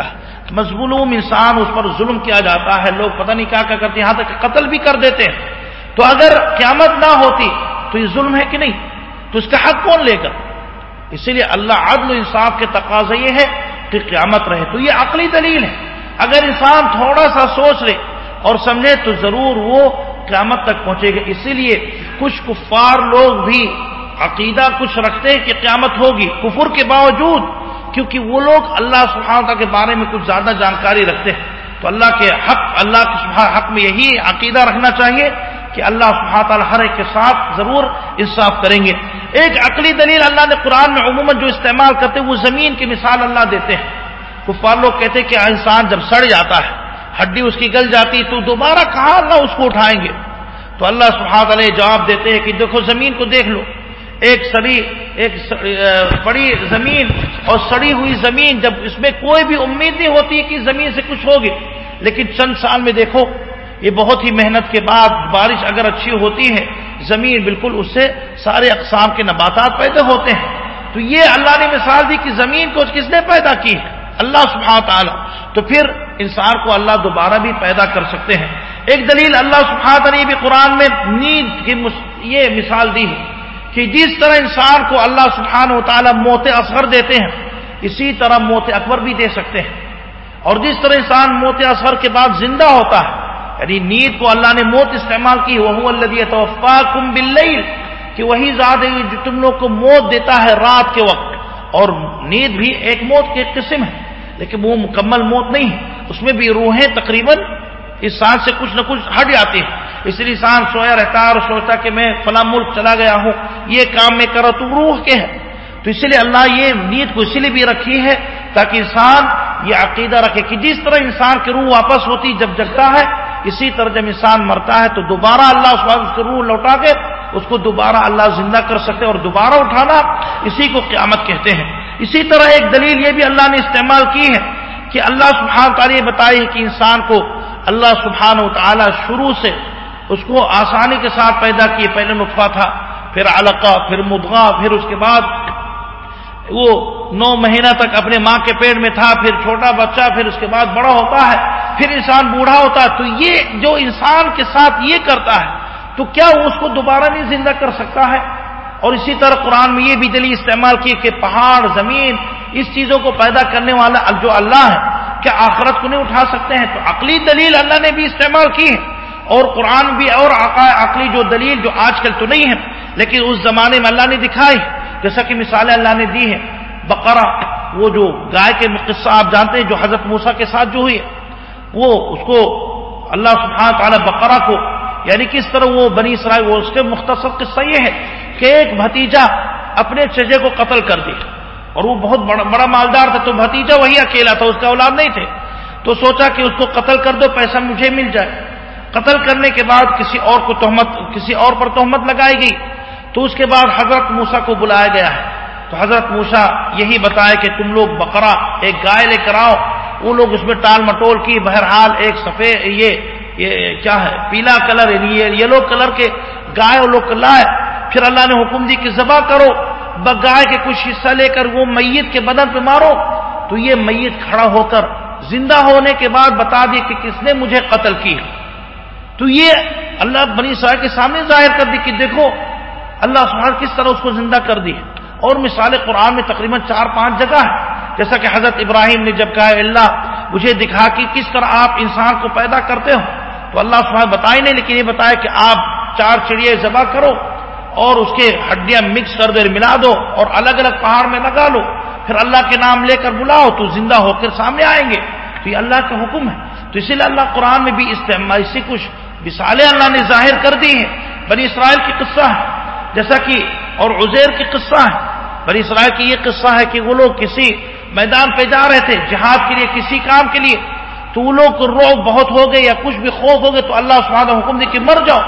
مضمولوم انسان اس پر ظلم کیا جاتا ہے، لوگ پتہ نہیں کیا کیا کرتے ہیں، یہاں تک قتل بھی کر دیتے ہیں۔ تو اگر قیامت نہ ہوتی تو یہ ظلم ہے کہ نہیں؟ تو اس کا حق کون لے گا؟ اسی لیے اللہ عدل و انصاف کے تقاضے یہ ہے کہ قیامت رہے۔ تو یہ عقلی دلیل ہے۔ اگر انسان تھوڑا سا سوچ لے اور سمجھے تو ضرور وہ قیامت تک پہنچے گا۔ اسی لیے کچھ کفار لوگ بھی عقیدہ کچھ رکھتے ہیں کہ قیامت ہوگی۔ کفر کے باوجود کیونکہ وہ لوگ اللہ سبحانہ کے بارے میں کچھ زیادہ جانکاری رکھتے ہیں۔ تو اللہ کے حق، اللہ کے حق میں یہی عقیدہ رکھنا چاہیے کہ اللہ سبحانہ تعالیٰ ہر ایک کے ساتھ ضرور انصاف کریں گے۔ ایک عقلی دلیل اللہ نے قرآن میں عموماً جو استعمال کرتے ہیں، وہ زمین کی مثال اللہ دیتے ہیں۔ کفار لوگ کہتے ہیں کہ انسان جب سڑ جاتا ہے، ہڈی اس کی گل جاتی تو دوبارہ کہاں اللہ اس کو اٹھائیں گے؟ تو اللہ سبحانہ تعالیٰ جواب دیتے ہیں کہ دیکھو، زمین کو دیکھ لو۔ ایک سڑی، ایک بڑی زمین اور سڑی ہوئی زمین، جب اس میں کوئی بھی امید نہیں ہوتی کہ زمین سے کچھ ہوگی، لیکن چند سال میں دیکھو یہ بہت ہی محنت کے بعد بارش اگر اچھی ہوتی ہے، زمین بالکل اس سے سارے اقسام کے نباتات پیدا ہوتے ہیں۔ تو یہ اللہ نے مثال دی کہ زمین کو کس نے پیدا کی؟ ہے اللہ سبحانہ تعالیٰ۔ تو پھر انسان کو اللہ دوبارہ بھی پیدا کر سکتے ہیں۔ ایک دلیل اللہ سبحانہ تعالیٰ بھی قرآن میں نیند کی یہ مثال دی ہے کہ جس طرح انسان کو اللہ سبحانہ و تعالیٰ موت اصغر دیتے ہیں، اسی طرح موت اکبر بھی دے سکتے ہیں۔ اور جس طرح انسان موت اصغر کے بعد زندہ ہوتا ہے یعنی نیند کو اللہ نے موت استعمال کی وہ اللہ توفا کم بل کہ وہی ذات ہے جو تم لوگ کو موت دیتا ہے رات کے وقت۔ اور نیند بھی ایک موت کی ایک قسم ہے، لیکن وہ مکمل موت نہیں ہے۔ اس میں بھی روحیں تقریباً اس سانس سے کچھ نہ کچھ ہٹ جاتی ہیں۔ اس لیے انسان سویا رہتا ہے اور سوچتا کہ میں فلاں ملک چلا گیا ہوں، یہ کام میں کرا تو روح کے ہے۔ تو اسی لیے اللہ یہ نیت کو اسی لیے بھی رکھی ہے تاکہ انسان یہ عقیدہ رکھے کہ جس طرح انسان کی روح واپس ہوتی جب جگتا ہے اسی طرح جب انسان مرتا ہے تو دوبارہ اللہ اس اس روح لوٹا کے اس کو دوبارہ اللہ زندہ کر سکتے اور دوبارہ اٹھانا اسی کو قیامت کہتے ہیں۔ اسی طرح ایک دلیل یہ بھی اللہ نے استعمال کی ہے کہ اللہ سبحانہ تعالیٰ یہ بتائی کہ انسان کو اللہ سبحانہ و تعالیٰ شروع سے اس کو آسانی کے ساتھ پیدا کیے۔ پہلے نطفہ تھا، پھر علقہ، پھر مدغا، پھر اس کے بعد وہ نو مہینہ تک اپنے ماں کے پیڑ میں تھا، پھر چھوٹا بچہ، پھر اس کے بعد بڑا ہوتا ہے۔ پھر انسان بوڑھا ہوتا ہے تو یہ جو انسان کے ساتھ یہ کرتا ہے، تو کیا وہ اس کو دوبارہ نہیں زندہ کر سکتا ہے؟ اور اسی طرح قرآن میں یہ بھی دلیل استعمال کی کہ پہاڑ، زمین، اس چیزوں کو پیدا کرنے والا جو اللہ ہے، کیا آخرت کو نہیں اٹھا سکتے ہیں؟ تو عقلی دلیل اللہ نے بھی استعمال کی ہے۔ اور قرآن بھی اور عقلی جو دلیل جو آج کل تو نہیں ہے، لیکن اس زمانے میں اللہ نے دکھائی۔ جیسا کہ مثالیں اللہ نے دی ہیں بقرہ، وہ جو گائے کے قصہ آپ جانتے ہیں، جو حضرت موسا کے ساتھ جو ہوئی ہے۔ وہ اس کو اللہ سبحانہ تعالیٰ بقرہ کو یعنی کس طرح وہ بنی اسرائیل، وہ اس کے مختصر قصہ یہ ہے کہ ایک بھتیجا اپنے چجے کو قتل کر دی اور وہ بہت بڑا بڑا مالدار تھا، تو بھتیجا وہی اکیلا تھا، اس کا اولاد نہیں تھے۔ تو سوچا کہ اس کو قتل کر دو، پیسہ مجھے مل جائے۔ قتل کرنے کے بعد کسی اور کو تہمت کسی اور پر تہمت لگائی گئی۔ تو اس کے بعد حضرت موسا کو بلایا گیا ہے۔ تو حضرت موسا یہی بتایا کہ تم لوگ بکرا ایک گائے لے کر آؤ۔ وہ لوگ اس میں ٹال مٹول کی، بہرحال ایک سفید، یہ یہ کیا ہے، پیلا کلر یلو کلر کے گائے وہ لوگ لائے۔ پھر اللہ نے حکم دی کہ ذبح کرو گائے کے کچھ حصہ لے کر وہ میت کے بدن پہ مارو۔ تو یہ میت کھڑا ہو کر زندہ ہونے کے بعد بتا دی کہ کس نے مجھے قتل کی۔ تو یہ اللہ بنی صاحب کے سامنے ظاہر کر دی کہ دیکھو، اللہ سبحانہ کس طرح اس کو زندہ کر دی۔ اور مثال قرآن میں تقریباً چار پانچ جگہ ہے۔ جیسا کہ حضرت ابراہیم نے جب کہا اللہ، مجھے دکھا کہ کس طرح آپ انسان کو پیدا کرتے ہو، تو اللہ سبحانہ بتائی نہیں لیکن یہ بتایا کہ آپ چار چڑیے ذبح کرو اور اس کے ہڈیاں مکس کر دو ملا دو اور الگ الگ پہاڑ میں لگا لو، پھر اللہ کے نام لے کر بلاؤ، تو زندہ ہو کر سامنے آئیں گے، تو یہ اللہ کا حکم ہے، تو اسی لیے اللہ قرآن میں بھی استعمال اسی کچھ مثالیں اللہ نے ظاہر کر دی ہیں، بنی اسرائیل کی قصہ ہے، جیسا کہ اور عزیر کی قصہ ہے، بنی اسرائیل کی یہ قصہ ہے کہ وہ لوگ کسی میدان پہ جا رہے تھے، جہاد کے لیے، کسی کام کے لیے۔ تو وہ لوگ روگ بہت ہو گئے یا کچھ بھی خوف ہو گئے، تو اللہ سبحانہ حکم دی کہ مر جاؤ۔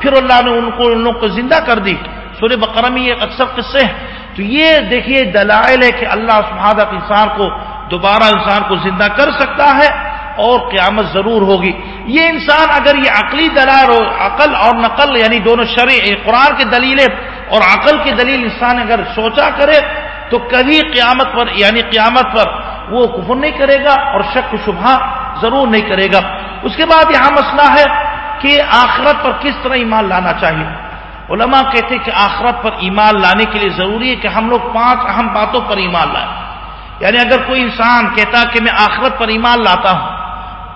پھر اللہ نے ان کو، ان لوگ کو زندہ کر دی۔ سورہ بقرہ میں یہ اکثر قصے ہیں۔ تو یہ دیکھیے، دلائل ہے کہ اللہ سبحانہ انسان کو، دوبارہ انسان کو زندہ کر سکتا ہے اور قیامت ضرور ہوگی۔ یہ انسان اگر یہ عقلی دلائل ہو عقل اور نقل یعنی دونوں شرع، قرآن کے دلیلیں اور عقل کی دلیل انسان اگر سوچا کرے تو کبھی قیامت پر یعنی قیامت پر وہ کفر نہیں کرے گا اور شک و شبہ ضرور نہیں کرے گا۔ اس کے بعد یہاں مسئلہ ہے کہ آخرت پر کس طرح ایمان لانا چاہیے۔ علماء کہتے ہیں کہ آخرت پر ایمان لانے کے لیے ضروری ہے کہ ہم لوگ پانچ اہم باتوں پر ایمان لائیں۔ یعنی اگر کوئی انسان کہتا کہ میں آخرت پر ایمان لاتا ہوں،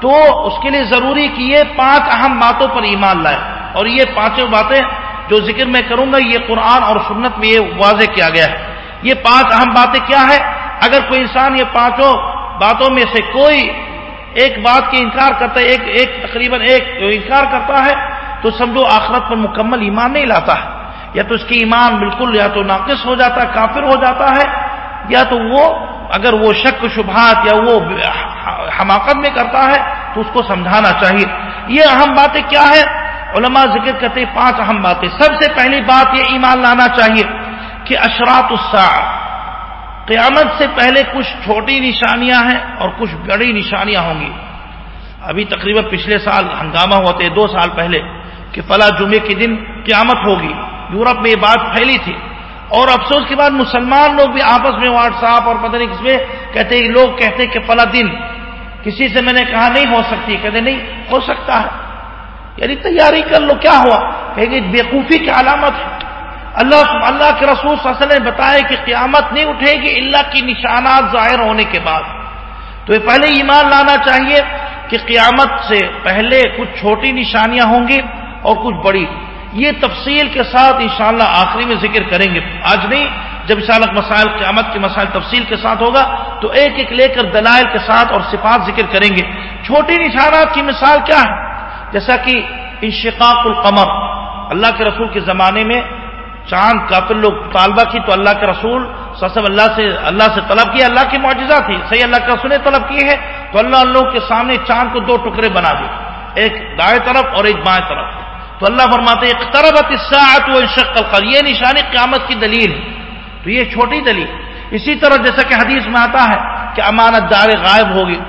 تو اس کے لیے ضروری کہ یہ پانچ اہم باتوں پر ایمان لائے۔ اور یہ پانچوں باتیں جو ذکر میں کروں گا، یہ قرآن اور سنت میں یہ واضح کیا گیا ہے۔ یہ پانچ اہم باتیں کیا ہے اگر کوئی انسان یہ پانچوں باتوں میں سے کوئی ایک بات کی انکار کرتا ہے، ایک ایک تقریباً ایک انکار کرتا ہے، تو سمجھو آخرت پر مکمل ایمان نہیں لاتا۔ ہے یا تو اس کی ایمان بالکل یا تو ناقص ہو جاتا ہے، کافر ہو جاتا ہے، یا تو وہ اگر وہ شک شبہات یا وہ حماقت میں کرتا ہے، تو اس کو سمجھانا چاہیے۔ یہ اہم باتیں کیا ہے علماء ذکر کرتے ہیں پانچ اہم باتیں۔ سب سے پہلی بات یہ ایمان لانا چاہیے۔ کہ اشرات الساعہ، قیامت سے پہلے کچھ چھوٹی نشانیاں ہیں اور کچھ بڑی نشانیاں ہوں گی۔ ابھی تقریباً پچھلے سال ہنگامہ ہوتے دو سال پہلے، کہ فلاں جمعے کے دن قیامت ہوگی۔ یورپ میں یہ بات پھیلی تھی۔ اور افسوس کے بعد مسلمان لوگ بھی آپس میں واٹس ایپ اور پتہ نہیں کس میں کہتے ہیں، لوگ کہتے کہ فلاں دن، کسی سے میں نے کہا نہیں ہو سکتی، کہتے نہیں، ہو سکتا ہے۔ یعنی تیاری کر لو، کیا ہوا؟ کہ بےقوفی کی علامت ہے۔ اللہ اللہ کے رسول صلی اللہ علیہ وسلم نے بتایا کہ قیامت نہیں اٹھے گی اللہ کی نشانات ظاہر ہونے کے بعد۔ تو یہ پہلے ایمان لانا چاہیے کہ قیامت سے پہلے کچھ چھوٹی نشانیاں ہوں گی اور کچھ بڑی۔ یہ تفصیل کے ساتھ انشاءاللہ آخری میں ذکر کریں گے۔ آج نہیں، جب سالک مسائل قیامت کے مسائل تفصیل کے ساتھ ہوگا، تو ایک ایک لے کر دلائل کے ساتھ اور صفات ذکر کریں گے۔ چھوٹی نشانات کی مثال کیا ہے؟ جیسا کہ انشقاق القمر، اللہ کے رسول کے زمانے میں چاند کافر لوگ، طالبہ کی تو اللہ کے رسول سب اللہ سے اللہ سے طلب کیا اللہ کی معجزہ تھی، صحیح اللہ کے رسول نے طلب کی ہے، تو اللہ اللہ کے سامنے چاند کو دو ٹکڑے بنا دے، ایک دائیں طرف اور ایک بائیں طرف۔ تو اللہ فرماتے ایک طرف و شکل یہ نشانی قیامت کی دلیل ہے۔ تو یہ چھوٹی دلیل۔ اسی طرح جیسا کہ حدیث میں آتا ہے کہ امانت دار غائب ہوگی،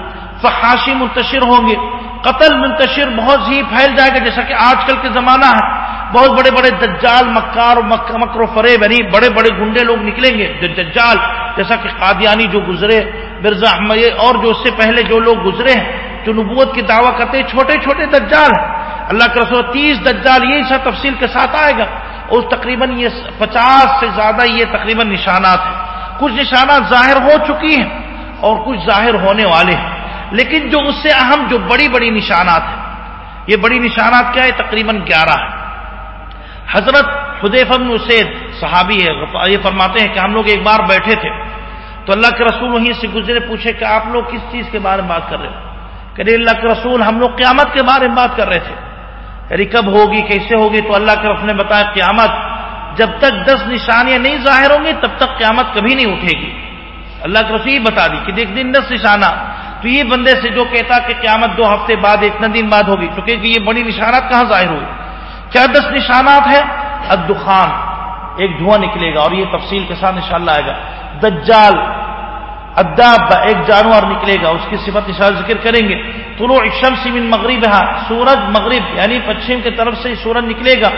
فحاشی منتشر ہوں گے، قتل منتشر بہت ہی پھیل جائے گا، جیسا کہ آج کل کے زمانہ ہے۔ بہت بڑے بڑے دجال مکار مکر و فریب یعنی بڑے بڑے گنڈے لوگ نکلیں گے، جو دجال، جیسا کہ قادیانی جو گزرے، مرزا احمد اور جو اس سے پہلے جو لوگ گزرے ہیں، جو نبوت کی دعویٰ کرتے ہیں، چھوٹے چھوٹے دجال ہیں۔ اللہ کے رسول تیس دجال، یہی سب تفصیل کے ساتھ آئے گا۔ اور تقریباً یہ پچاس سے زیادہ یہ تقریباً نشانات ہیں۔ کچھ نشانات ظاہر ہو چکی ہیں اور کچھ ظاہر ہونے والے ہیں۔ لیکن جو اس سے اہم، جو بڑی بڑی نشانات ہیں، یہ بڑی نشانات کیا ہے؟ تقریباً گیارہ ہے حضرت خدیف بن اسید صحابی ہے، یہ فرماتے ہیں کہ ہم لوگ ایک بار بیٹھے تھے۔ تو اللہ کے رسول وہیں سے گزرے، پوچھے کہ آپ لوگ کس چیز کے بارے میں بات کر رہے ہو؟ کہ اللہ کے رسول ہم لوگ قیامت کے بارے میں بات کر رہے تھے۔ یعنی کب ہوگی، کیسے ہوگی؟ تو اللہ کے رسول نے بتایا، قیامت جب تک دس نشانیاں نہیں ظاہر ہوں گی، تب تک قیامت کبھی نہیں اٹھے گی۔ اللہ کے رسول یہ بتا دی کہ دیکھ، دن دس نشانہ۔ تو یہ بندے سے جو کہتا کہ قیامت دو ہفتے بعد اتنا دن بعد ہوگی تو کہ یہ بڑی نشانات کہاں ظاہر ہوئی؟ کیا دس نشانات ہے ادخان ایک دھواں نکلے گا اور یہ تفصیل کے ساتھ انشاءاللہ آئے گا۔ دجال اداب ایک جانور نکلے گا، اس کی صفت نشان ذکر کریں گے۔ طلوع الشمس من مغرب سورج مغرب یعنی پچھم کی طرف سے سورج نکلے گا۔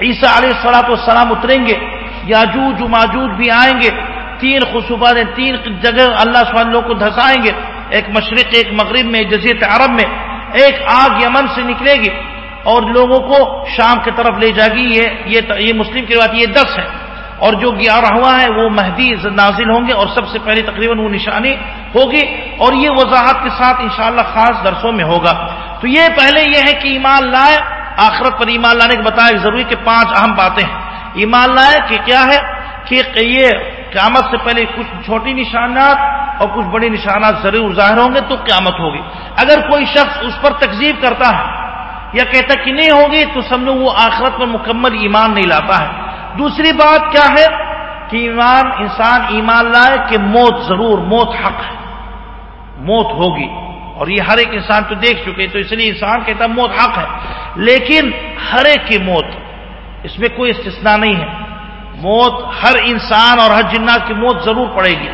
عیسیٰ علیہ السلاط والسلام اتریں گے۔ یاجوج ماجوج بھی آئیں گے۔ تین خصوبات تین جگہ اللہ سبحانہ لوگ کو دھسائیں گے۔ ایک مشرق، ایک مغرب میں جزیرت عرب میں۔ ایک آگ یمن سے نکلے گی۔ اور لوگوں کو شام کی طرف لے جائے گی یہ یہ, یہ مسلم کی بات یہ دس ہے۔ اور جو گیارہ ہوا ہے وہ مہدی نازل ہوں گے اور سب سے پہلے تقریباً وہ نشانی ہوگی اور یہ وضاحت کے ساتھ انشاءاللہ خاص درسوں میں ہوگا۔ تو یہ پہلے یہ ہے کہ ایمان لائے آخرت پر ایمان لانے کے بتایا ضروری کہ پانچ اہم باتیں ہیں۔ ایمان لائے کہ کیا ہے؟ کہ یہ قیامت سے پہلے کچھ چھوٹی نشانات اور کچھ بڑی نشانات ضرور ظاہر ہوں گے تو قیامت ہوگی۔ اگر کوئی شخص اس پر تکزیب کرتا ہے یا کہتا کہ نہیں ہوگی تو سمجھو وہ آخرت پر مکمل ایمان نہیں لاتا ہے۔ دوسری بات کیا ہے کہ ایمان انسان ایمان لائے کہ موت ضرور، موت حق ہے۔ موت ہوگی۔ اور یہ ہر ایک انسان تو دیکھ چکے تو اس لیے انسان کہتا موت حق ہے۔ لیکن ہر ایک کی موت، اس میں کوئی استثناء نہیں ہے۔ موت ہر انسان اور ہر جنات کی موت ضرور پڑے گی۔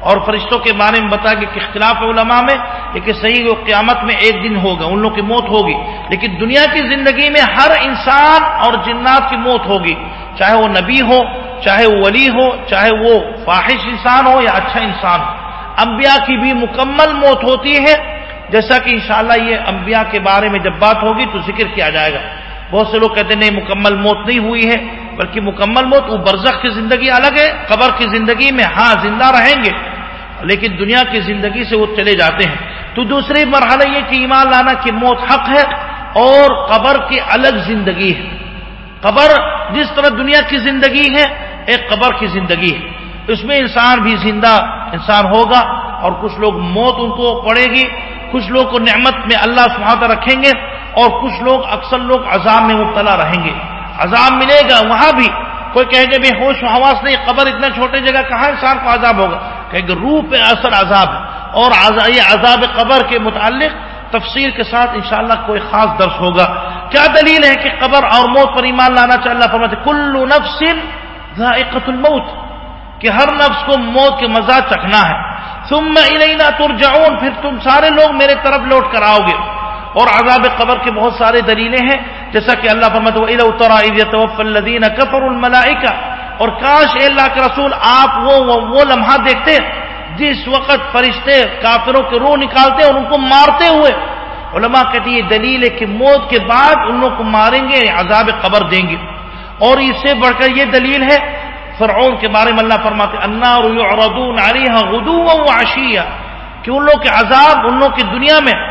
اور فرشتوں کے بارے میں بتا کہ اختلاف علماء میں لیکن صحیح وہ قیامت میں ایک دن ہوگا، ان لوگوں کی موت ہوگی۔ لیکن دنیا کی زندگی میں ہر انسان اور جنات کی موت ہوگی۔ چاہے وہ نبی ہو، چاہے وہ ولی ہو، چاہے وہ فاحش انسان ہو یا اچھا انسان ہو۔ انبیاء کی بھی مکمل موت ہوتی ہے۔ جیسا کہ انشاءاللہ یہ انبیاء کے بارے میں جب بات ہوگی تو ذکر کیا جائے گا۔ بہت سے لوگ کہتے ہیں، نہیں، مکمل موت نہیں ہوئی ہے، بلکہ مکمل موت وہ برزخ کی زندگی الگ ہے، قبر کی زندگی میں ہاں زندہ رہیں گے۔ لیکن دنیا کی زندگی سے وہ چلے جاتے ہیں۔ تو دوسری مرحلہ یہ کہ ایمان لانا کی موت حق ہے اور قبر کی الگ زندگی ہے۔ قبر جس طرح دنیا کی زندگی ہے، ایک قبر کی زندگی ہے۔ اس میں انسان بھی زندہ انسان ہوگا اور کچھ لوگ موت ان کو پڑے گی، کچھ لوگ کو نعمت میں اللہ سہاتا رکھیں گے اور کچھ لوگ اکثر لوگ عذاب میں مبتلا رہیں گے۔ عذاب ملے گا وہاں بھی کوئی کہے جی گا بے ہوش و حواس نہیں، قبر اتنا چھوٹی جگہ کہاں انسان کو عذاب ہوگا؟ کہ روح پہ اثر عذاب ہے۔ اور یہ عذاب قبر کے متعلق تفسیر کے ساتھ انشاءاللہ کوئی خاص درس ہوگا۔ کیا دلیل ہے کہ قبر اور موت پر ایمان لانا چاہیے؟ اللہ فرماتے کلو نفس ذائقت الموت، کہ ہر نفس کو موت کے مزہ چکھنا ہے۔ ثم الینا ترجعون، پھر تم سارے لوگ میرے طرف لوٹ کر آؤ گے۔ اور عذاب قبر کے بہت سارے دلیلیں ہیں۔ جیسا کہ اللہ فرماتے وَإِلَى اُتَرَا إِذْ يَتَوَفَّ اور کاش اے اللہ کے رسول آپ وہ وہ لمحہ دیکھتے، جس وقت فرشتے کافروں کے روح نکالتے اور ان کو مارتے ہوئے۔ علماء کہتے یہ دلیل ہے کہ موت کے بعد ان لوگ کو ماریں گے یعنی عذاب قبر دیں گے۔ اور اس سے بڑھ کر یہ دلیل ہے، فرعون کے بارے میں اللہ فرماتے النار يعرضون عليها غدوا کہ ان لوگ کے عذاب، ان لوگ کی دنیا میں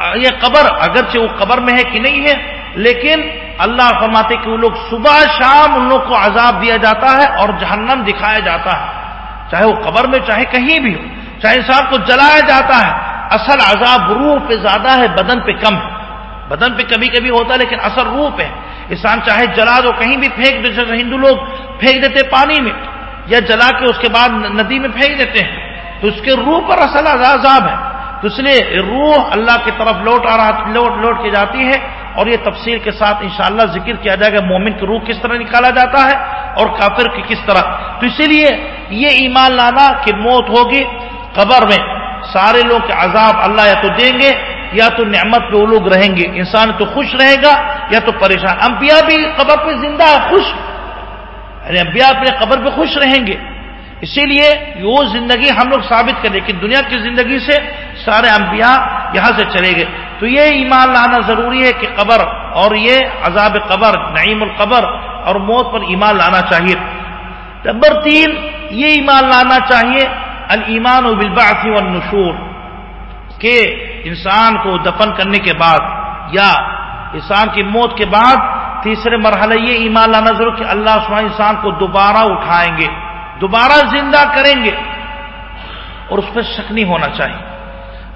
یہ قبر اگرچہ وہ قبر میں ہے کہ نہیں ہے، لیکن اللہ فرماتے کہ وہ لوگ صبح شام ان لوگ کو عذاب دیا جاتا ہے اور جہنم دکھایا جاتا ہے۔ چاہے وہ قبر میں، چاہے کہیں بھی ہو، چاہے انسان کو جلایا جاتا ہے، اصل عذاب روح پہ زیادہ ہے، بدن پہ کم ہے۔ بدن پہ کبھی کبھی ہوتا ہے، لیکن اثر روح پہ۔ انسان چاہے جلا دو، کہیں بھی پھینک دو جیسے ہندو لوگ پھینک دیتے پانی میں، یا جلا کے اس کے بعد ندی میں پھینک دیتے ہیں، تو اس کے روح پر اصل عذاب ہے۔ تو اس لیے روح اللہ کی طرف لوٹ آ رہا لوٹ لوٹ کے جاتی ہے اور یہ تفصیل کے ساتھ انشاءاللہ ذکر کیا جائے گا مومن کی روح کس طرح نکالا جاتا ہے اور کافر کی کس طرح۔ تو اسی لیے یہ ایمان لانا کہ موت ہوگی قبر میں۔ سارے لوگ کے عذاب اللہ یا تو دیں گے یا تو نعمت پہ وہ لوگ رہیں گے۔ انسان تو خوش رہے گا یا تو پریشان۔ انبیاء بھی قبر پہ زندہ خوش یعنی انبیاء اپنے قبر پہ خوش رہیں گے۔ اسی لیے وہ زندگی ہم لوگ ثابت کریں لیکن دنیا کی زندگی سے سارے انبیاء یہاں سے چلے گئے۔ تو یہ ایمان لانا ضروری ہے کہ قبر اور یہ عذاب قبر، نعیم القبر اور موت پر ایمان لانا چاہیے۔ نمبر تین، یہ ایمان لانا چاہیے المان و بالبعث والنشور، کہ انسان کو دفن کرنے کے بعد یا انسان کی موت کے بعد تیسرے مرحلہ یہ ایمان لانا ضرور کہ اللہ سبحانہ انسان کو دوبارہ اٹھائیں گے۔ دوبارہ زندہ کریں گے اور اس پہ شک نہیں ہونا چاہیے۔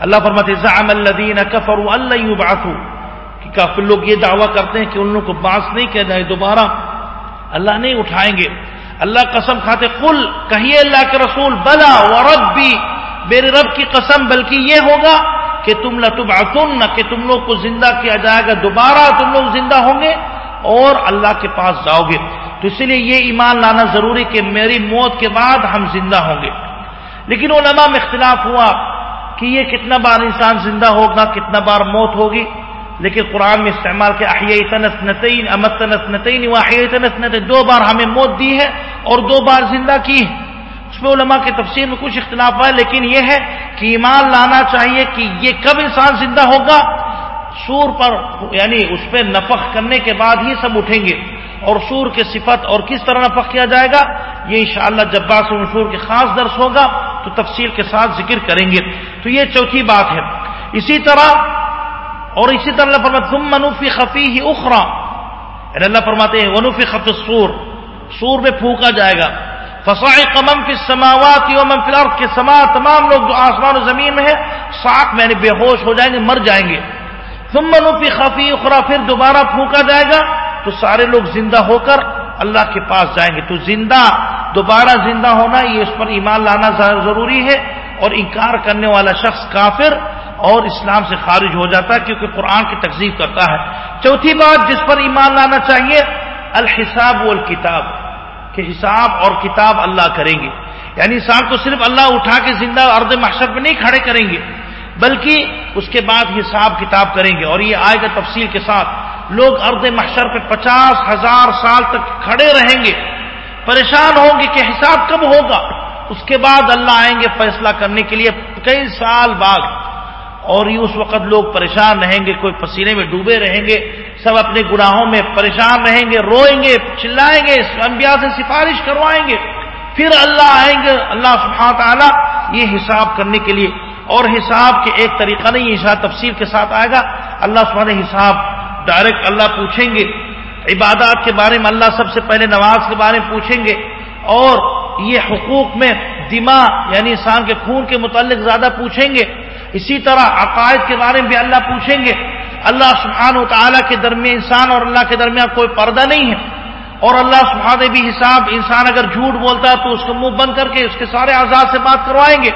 اللہ فرماتے زعم الذین کفروا اللہ یبعثوا۔ کہ کافر لوگ یہ دعویٰ کرتے ہیں کہ ان لوگوں کو باس نہیں کیا جائے دوبارہ اللہ نہیں اٹھائیں گے۔ اللہ قسم کھاتے قل، کہیے اللہ کے رسول، بلا وربی، میرے رب کی قسم، بلکہ یہ ہوگا کہ تم لتبعثن، کہ تم لوگ کو زندہ کیا جائے گا۔ دوبارہ تم لوگ زندہ ہوں گے اور اللہ کے پاس جاؤ گے۔ تو اسی لیے یہ ایمان لانا ضروری کہ میری موت کے بعد ہم زندہ ہوں گے۔ لیکن علماء میں اختلاف ہوا کہ یہ کتنا بار انسان زندہ ہوگا، کتنا بار موت ہوگی۔ لیکن قرآن میں استعمال کے احیطنتین دو بار ہمیں موت دی ہے اور دو بار زندہ کی ہے۔ اس میں علماء کے تفسیر میں کچھ اختلاف ہے، لیکن یہ ہے کہ ایمان لانا چاہیے کہ یہ کب انسان زندہ ہوگا۔ سور پر یعنی اس پہ نفق کرنے کے بعد ہی سب اٹھیں گے۔ اور سور کے صفت اور کس طرح نفق کیا جائے گا، یہ انشاءاللہ جب باس و مشہور کے خاص درس ہوگا تو تفصیل کے ساتھ ذکر کریں گے۔ تو یہ چوتھی بات ہے۔ اسی طرح اور اسی طرح اللہ فرماتے ثم منوفی خفی ہی اخرا یعنی اللہ فرماتے ہیں ونوفی خف سور سور میں پھونکا جائے گا۔ فسائے قمم فی السماوات یوم فی الارض کے سما، تمام لوگ جو آسمان و زمین میں ہے ساتھ میں یعنی بے ہوش ہو جائیں گے، مر جائیں گے۔ ثم منوفی خفی اخرا پھر دوبارہ پھونکا جائے گا۔ تو سارے لوگ زندہ ہو کر اللہ کے پاس جائیں گے۔ تو زندہ، دوبارہ زندہ ہونا، یہ اس پر ایمان لانا ضروری ہے اور انکار کرنے والا شخص کافر اور اسلام سے خارج ہو جاتا ہے کیونکہ قرآن کی تقزیب کرتا ہے۔ چوتھی بات جس پر ایمان لانا چاہیے، الحساب والکتاب، کہ حساب اور کتاب اللہ کریں گے۔ یعنی انسان کو صرف اللہ اٹھا کے زندہ ارد محشر پہ نہیں کھڑے کریں گے۔ بلکہ اس کے بعد حساب کتاب کریں گے اور یہ آئے گا تفصیل کے ساتھ۔ لوگ ارد محشر پہ پچاس ہزار سال تک کھڑے رہیں گے۔ پریشان ہوں گے کہ حساب کب ہوگا۔ اس کے بعد اللہ آئیں گے فیصلہ کرنے کے لیے کئی سال بعد۔ اور یہ اس وقت لوگ پریشان رہیں گے، کوئی پسینے میں ڈوبے رہیں گے۔ سب اپنے گناہوں میں پریشان رہیں گے، روئیں گے، چلائیں گے، انبیاء سے سفارش کروائیں گے۔ پھر اللہ آئیں گے، اللہ سبحانہ تعالیٰ یہ حساب کرنے کے لیے اور حساب کے ایک طریقہ نہیں حساب تفصیل کے ساتھ آئے گا۔ اللہ سبحانہ حساب ڈائریکٹ اللہ پوچھیں گے۔ عبادات کے بارے میں اللہ سب سے پہلے نماز کے بارے میں پوچھیں گے۔ اور یہ حقوق میں دماغ یعنی انسان کے خون کے متعلق زیادہ پوچھیں گے۔ اسی طرح عقائد کے بارے میں بھی اللہ پوچھیں گے۔ اللہ سبحانہ و تعالیٰ کے درمیان انسان اور اللہ کے درمیان کوئی پردہ نہیں ہے۔ اور اللہ سبحانہ بھی حساب انسان اگر جھوٹ بولتا ہے تو اس کو منہ بند کر کے اس کے سارے آزاد سے بات کروائیں گے۔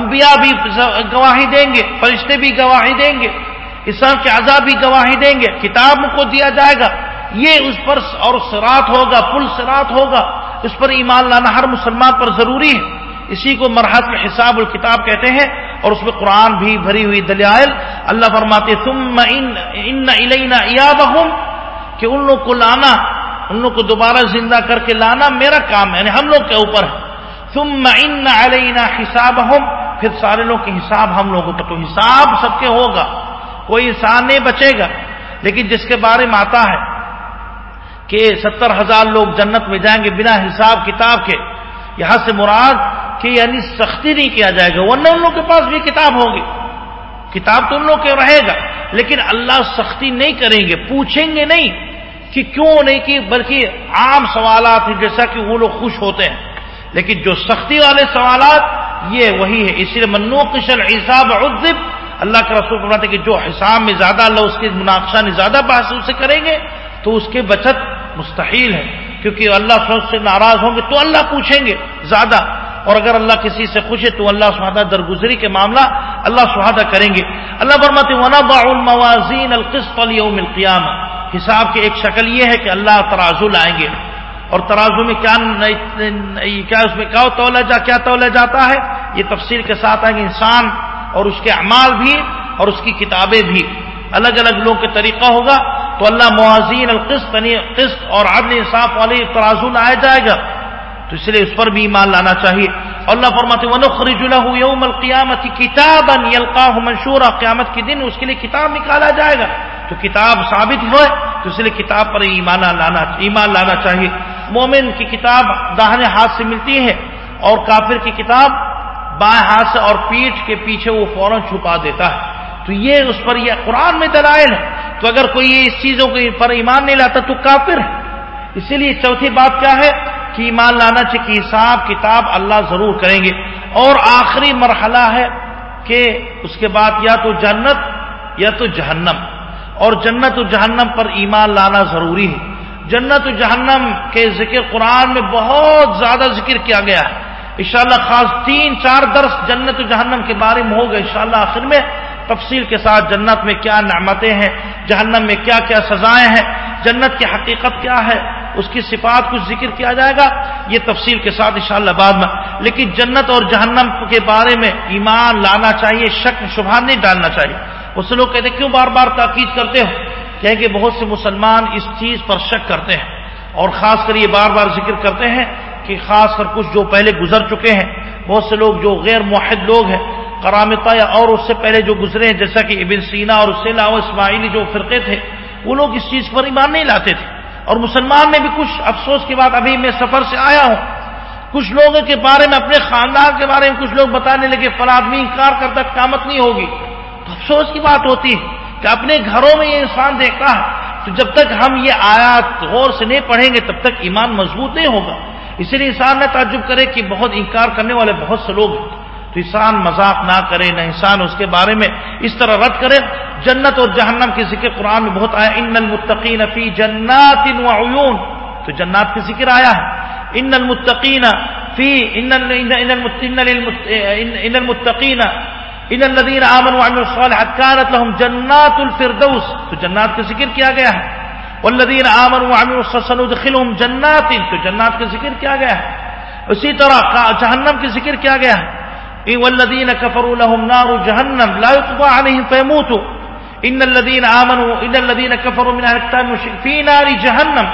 انبیاء بھی گواہی دیں گے، فرشتے بھی گواہی دیں گے، انسان کے عذاب بھی گواہی دیں گے، کتاب کو دیا جائے گا۔ یہ اس پر اور سرات ہوگا، پل سرات ہوگا۔ اس پر ایمان لانا ہر مسلمان پر ضروری ہے۔ اسی کو مرحت میں حساب الکتاب کہتے ہیں اور اس میں قرآن بھی بھری ہوئی دلیال اللہ فرماتے ثم ان الینا ایابہم کہ ان لوگ کو لانا، ان لوگ کو دوبارہ زندہ کر کے لانا میرا کام ہے یعنی ہم لوگ کے اوپر ہے۔ ثم ان علینا حسابہم پھر سارے لوگ کے حساب ہم لوگوں کا تو حساب سب کے ہوگا، کوئی انسان نہیں بچے گا۔ لیکن جس کے بارے میں آتا ہے کہ ستر ہزار لوگ جنت میں جائیں گے بنا حساب کتاب کے، یہاں سے مراد کہ یعنی سختی نہیں کیا جائے گا، ورنہ ان لوگوں کے پاس بھی کتاب ہوگی۔ کتاب تو ان لوگ کے رہے گا، لیکن اللہ سختی نہیں کریں گے، پوچھیں گے نہیں کہ کیوں نہیں کی بلکہ عام سوالات ہیں، جیسا کہ وہ لوگ خوش ہوتے ہیں۔ لیکن جو سختی والے سوالات یہ وہی ہے اس لیے منو کشل حساب اللہ کے رسول فرماتے کہ جو حساب میں زیادہ اللہ اس کے مناقشہ میں زیادہ بحث اسے کریں گے، تو اس کے بچت مستحیل ہے۔ کیونکہ اللہ سے ناراض ہوں گے تو اللہ پوچھیں گے زیادہ۔ اور اگر اللہ کسی سے خوش ہے تو اللہ سہادہ درگزری کے معاملہ اللہ سہادہ کریں گے۔ اللہ برمت ونا الموازین القسط یوم حساب کی ایک شکل یہ ہے کہ اللہ ترازو لائیں گے۔ اور ترازو میں کیا کیا اس میں کیا تولا جا کیا تولا جاتا ہے؟ یہ تفصیل کے ساتھ آئیں گے انسان اور اس کے اعمال بھی اور اس کی کتابیں بھی۔ الگ الگ لوگوں کے طریقہ ہوگا۔ تو اللہ موازین القسط یعنی قسط اور عدل انصاف والی ترازو لایا جائے گا۔ تو اس لیے اس پر بھی ایمان لانا چاہیے۔ اللہ فرماتے ونخرج له يوم القيامه كتابا يلقاه منشورا۔ قیامت کے دن اس کے لیے کتاب نکالا جائے گا۔ تو کتاب ثابت ہوئے، تو اس لیے کتاب پر ایمان لانا ایمان لانا چاہیے۔ مومن کی کتاب داہنے ہاتھ سے ملتی ہے اور کافر کی کتاب بائیں ہاتھ سے اور پیٹھ کے پیچھے وہ فوراً چھپا دیتا ہے۔ تو یہ اس پر یہ قرآن میں دلائل ہے۔ تو اگر کوئی اس چیزوں کے پر ایمان نہیں لاتا تو کافر ہے۔ اسی لیے چوتھی بات کیا ہے کہ ایمان لانا چاہیے کہ حساب کتاب اللہ ضرور کریں گے۔ اور آخری مرحلہ ہے کہ اس کے بعد یا تو جنت یا تو جہنم۔ اور جنت و جہنم پر ایمان لانا ضروری ہے۔ جنت و جہنم کے ذکر قرآن میں بہت زیادہ ذکر کیا گیا ہے۔ انشاءاللہ خاص تین چار درس جنت و جہنم کے بارے میں ہوگا انشاءاللہ آخر میں تفصیل کے ساتھ جنت میں کیا نعمتیں ہیں، جہنم میں کیا کیا سزائیں ہیں، جنت کی حقیقت کیا ہے، اس کی صفات کچھ ذکر کیا جائے گا، یہ تفصیل کے ساتھ انشاءاللہ بعد میں۔ لیکن جنت اور جہنم کے بارے میں ایمان لانا چاہیے، شک شبہ نہیں ڈالنا چاہیے۔ اس لوگ کہتے کیوں بار بار تاکید کرتے ہو؟ کہ کہ بہت سے مسلمان اس چیز پر شک کرتے ہیں اور خاص کر یہ بار بار ذکر کرتے ہیں کہ خاص کر کچھ جو پہلے گزر چکے ہیں، بہت سے لوگ جو غیر معاہد لوگ ہیں کرامتا یا اور اس سے پہلے جو گزرے ہیں، جیسا کہ ابن سینا اور اس سے علاوہ اسماعیلی جو فرقے تھے، وہ لوگ اس چیز پر ایمان نہیں لاتے تھے۔ اور مسلمان میں بھی کچھ افسوس کی بات ابھی میں سفر سے آیا ہوں۔ کچھ لوگوں کے بارے میں، اپنے خاندان کے بارے میں کچھ لوگ بتانے لگے فلا آدمی انکار کرتا، قیامت نہیں ہوگی۔ تو افسوس کی بات ہوتی ہے۔ کہ اپنے گھروں میں یہ انسان دیکھتا ہے تو جب تک ہم یہ آیات غور سے نہیں پڑھیں گے تب تک ایمان مضبوط نہیں ہوگا اسی لیے انسان نہ تعجب کرے کہ بہت انکار کرنے والے بہت سے لوگ ہیں تو انسان مذاق نہ کرے نہ انسان اس کے بارے میں اس طرح رد کرے جنت اور جہنم کے ذکر قرآن میں بہت آیا ان المتقین فی جنات و عیون تو جنات کے ذکر آیا ہے ان المتقین فی ان المتقین ان الذين امنوا وعملوا الصالحات كانت لهم جنات الفردوس. تو جنات کا ذکر کیا گیا ہے؟ والذین آمنوا وعملوا الصالحات سندخلهم جنات. تو جنات کا ذکر کیا گیا ہے؟ اسی طرح جہنم کا ذکر کیا گیا ہے؟ والذین كفروا لهم نار جهنم لا يقضى عليهم فيموتوا ان الذين امنوا ان الذين كفروا من اهل الكتاب في نار جهنم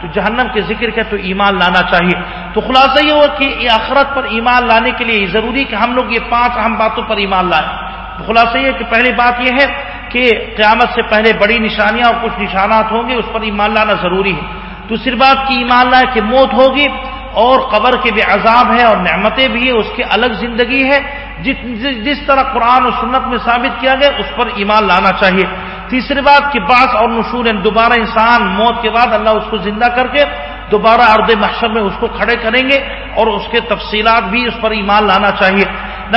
تو جہنم کے ذکر کا تو ایمان لانا چاہیے۔ تو خلاصہ یہ ہوا کہ یہ آخرت پر ایمان لانے کے لیے ضروری کہ ہم لوگ یہ پانچ اہم باتوں پر ایمان لائیں۔ تو خلاصہ یہ کہ پہلی بات یہ ہے کہ قیامت سے پہلے بڑی نشانیاں اور کچھ نشانات ہوں گے، اس پر ایمان لانا ضروری ہے۔ دوسری بات کی ایمان لائے کہ موت ہوگی اور قبر کے بھی عذاب ہے اور نعمتیں بھی ہے اس کی الگ زندگی ہے۔ جس طرح قرآن و سنت میں ثابت کیا گیا، اس پر ایمان لانا چاہیے۔ تیسری بات کہ بعض اور نشور یعنی دوبارہ انسان موت کے بعد اللہ اس کو زندہ کر کے دوبارہ ارد محشر میں اس کو کھڑے کریں گے اور اس کے تفصیلات بھی اس پر ایمان لانا چاہیے۔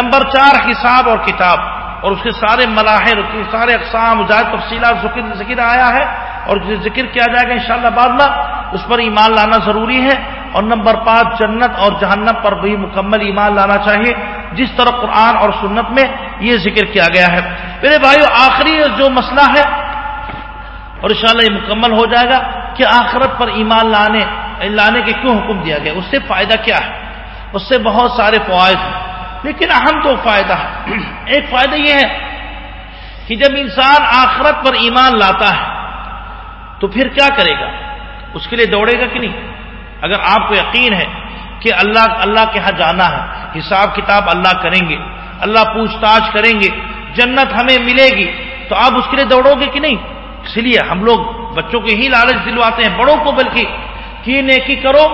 نمبر چار، حساب اور کتاب۔ اور اس کے سارے ملاحر سارے اقسام جائز تفصیلات، ذکر ذکر آیا ہے اور ذکر کیا جائے گا انشاءاللہ شاء اللہ اس پر ایمان لانا ضروری ہے۔ اور نمبر پانچ، جنت اور جہنم پر بھی مکمل ایمان لانا چاہیے۔ جس طرح قرآن اور سنت میں یہ ذکر کیا گیا ہے۔ میرے بھائیو، آخری جو مسئلہ ہے، اور انشاءاللہ یہ مکمل ہو جائے گا کہ آخرت پر ایمان لانے لانے کے کیوں حکم دیا گیا؟ اس سے فائدہ کیا ہے؟ اس سے بہت سارے فوائد ہیں۔ لیکن اہم تو فائدہ ہے ایک فائدہ یہ ہے کہ جب انسان آخرت پر ایمان لاتا ہے، تو پھر کیا کرے گا؟ اس کے لیے دوڑے گا کہ نہیں؟ اگر آپ کو یقین ہے کہ اللہ اللہ کے ہاں جانا ہے، حساب کتاب اللہ کریں گے، اللہ پوچھ تاچھ کریں گے، جنت ہمیں ملے گی، تو آپ اس کے لیے دوڑو گے کہ نہیں؟ اس لیے ہم لوگ بچوں کے ہی لالچ دلواتے ہیں، بڑوں کو بلکہ کہ نیکی کرو،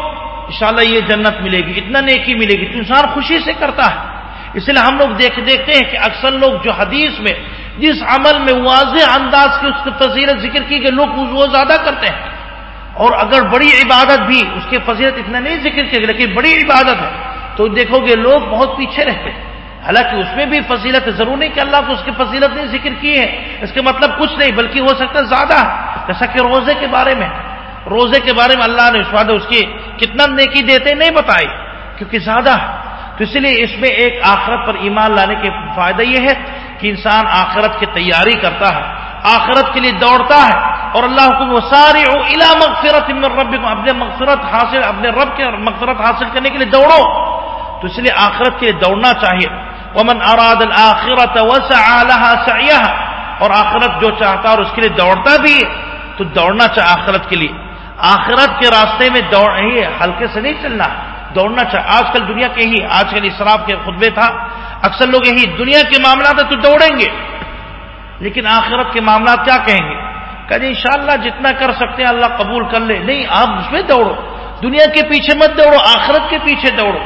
انشاءاللہ یہ جنت ملے گی، اتنا نیکی ملے گی، تو انسان خوشی سے کرتا ہے۔ اس لیے ہم لوگ دیکھ، دیکھتے ہیں کہ اکثر لوگ جو حدیث میں، جس عمل میں واضح انداز کی اس کی فضیلت ذکر کی کہ لوگ وہ زیادہ کرتے ہیں۔ اور اگر بڑی عبادت بھی، اس کی فضیلت اتنا نہیں ذکر کی لیکن بڑی عبادت ہے، تو دیکھو گے لوگ بہت پیچھے رہتے ہیں حالانکہ اس میں بھی فضیلت ضرور نہیں کہ اللہ کو اس کی فضیلت نہیں ذکر کی ہے۔ اس کے مطلب کچھ نہیں، بلکہ ہو سکتا ہے زیادہ، جیسا کہ روزے کے بارے میں۔ روزے کے بارے میں اللہ نے اس کی کتنا نیکی دیتے نہیں بتائی، کیونکہ زیادہ۔ تو اس لیے اس میں ایک آخرت پر ایمان لانے کے فائدہ یہ ہے کہ انسان آخرت کی تیاری کرتا ہے، آخرت کے لیے دوڑتا ہے۔ اور اللہ حکم وہ سارے مغفرت رب اپنے مغفرت حاصل اپنے رب کے مغفرت حاصل کرنے کے لیے دوڑو۔ تو اس لیے آخرت کے لیے دوڑنا چاہیے۔ ومن اراد الآخرت وسعى لها سعيها۔ اور آخرت جو چاہتا اور اس کے لیے دوڑتا بھی تو دوڑنا چاہے آخرت کے لیے۔ آخرت کے راستے میں دوڑ ہی ہلکے سے نہیں چلنا۔ دوڑنا چاہے آج کل دنیا کے ہی آج کل اسراف کے خطبے تھا۔ اکثر لوگ یہی، دنیا کے معاملات تو دوڑیں گے۔ لیکن آخرت کے معاملات کیا کہیں گے؟ کہ انشاءاللہ جتنا کر سکتے ہیں اللہ قبول کر لے. نہیں، آپ اس میں دوڑو۔ دنیا کے پیچھے مت دوڑو، آخرت کے پیچھے دوڑو۔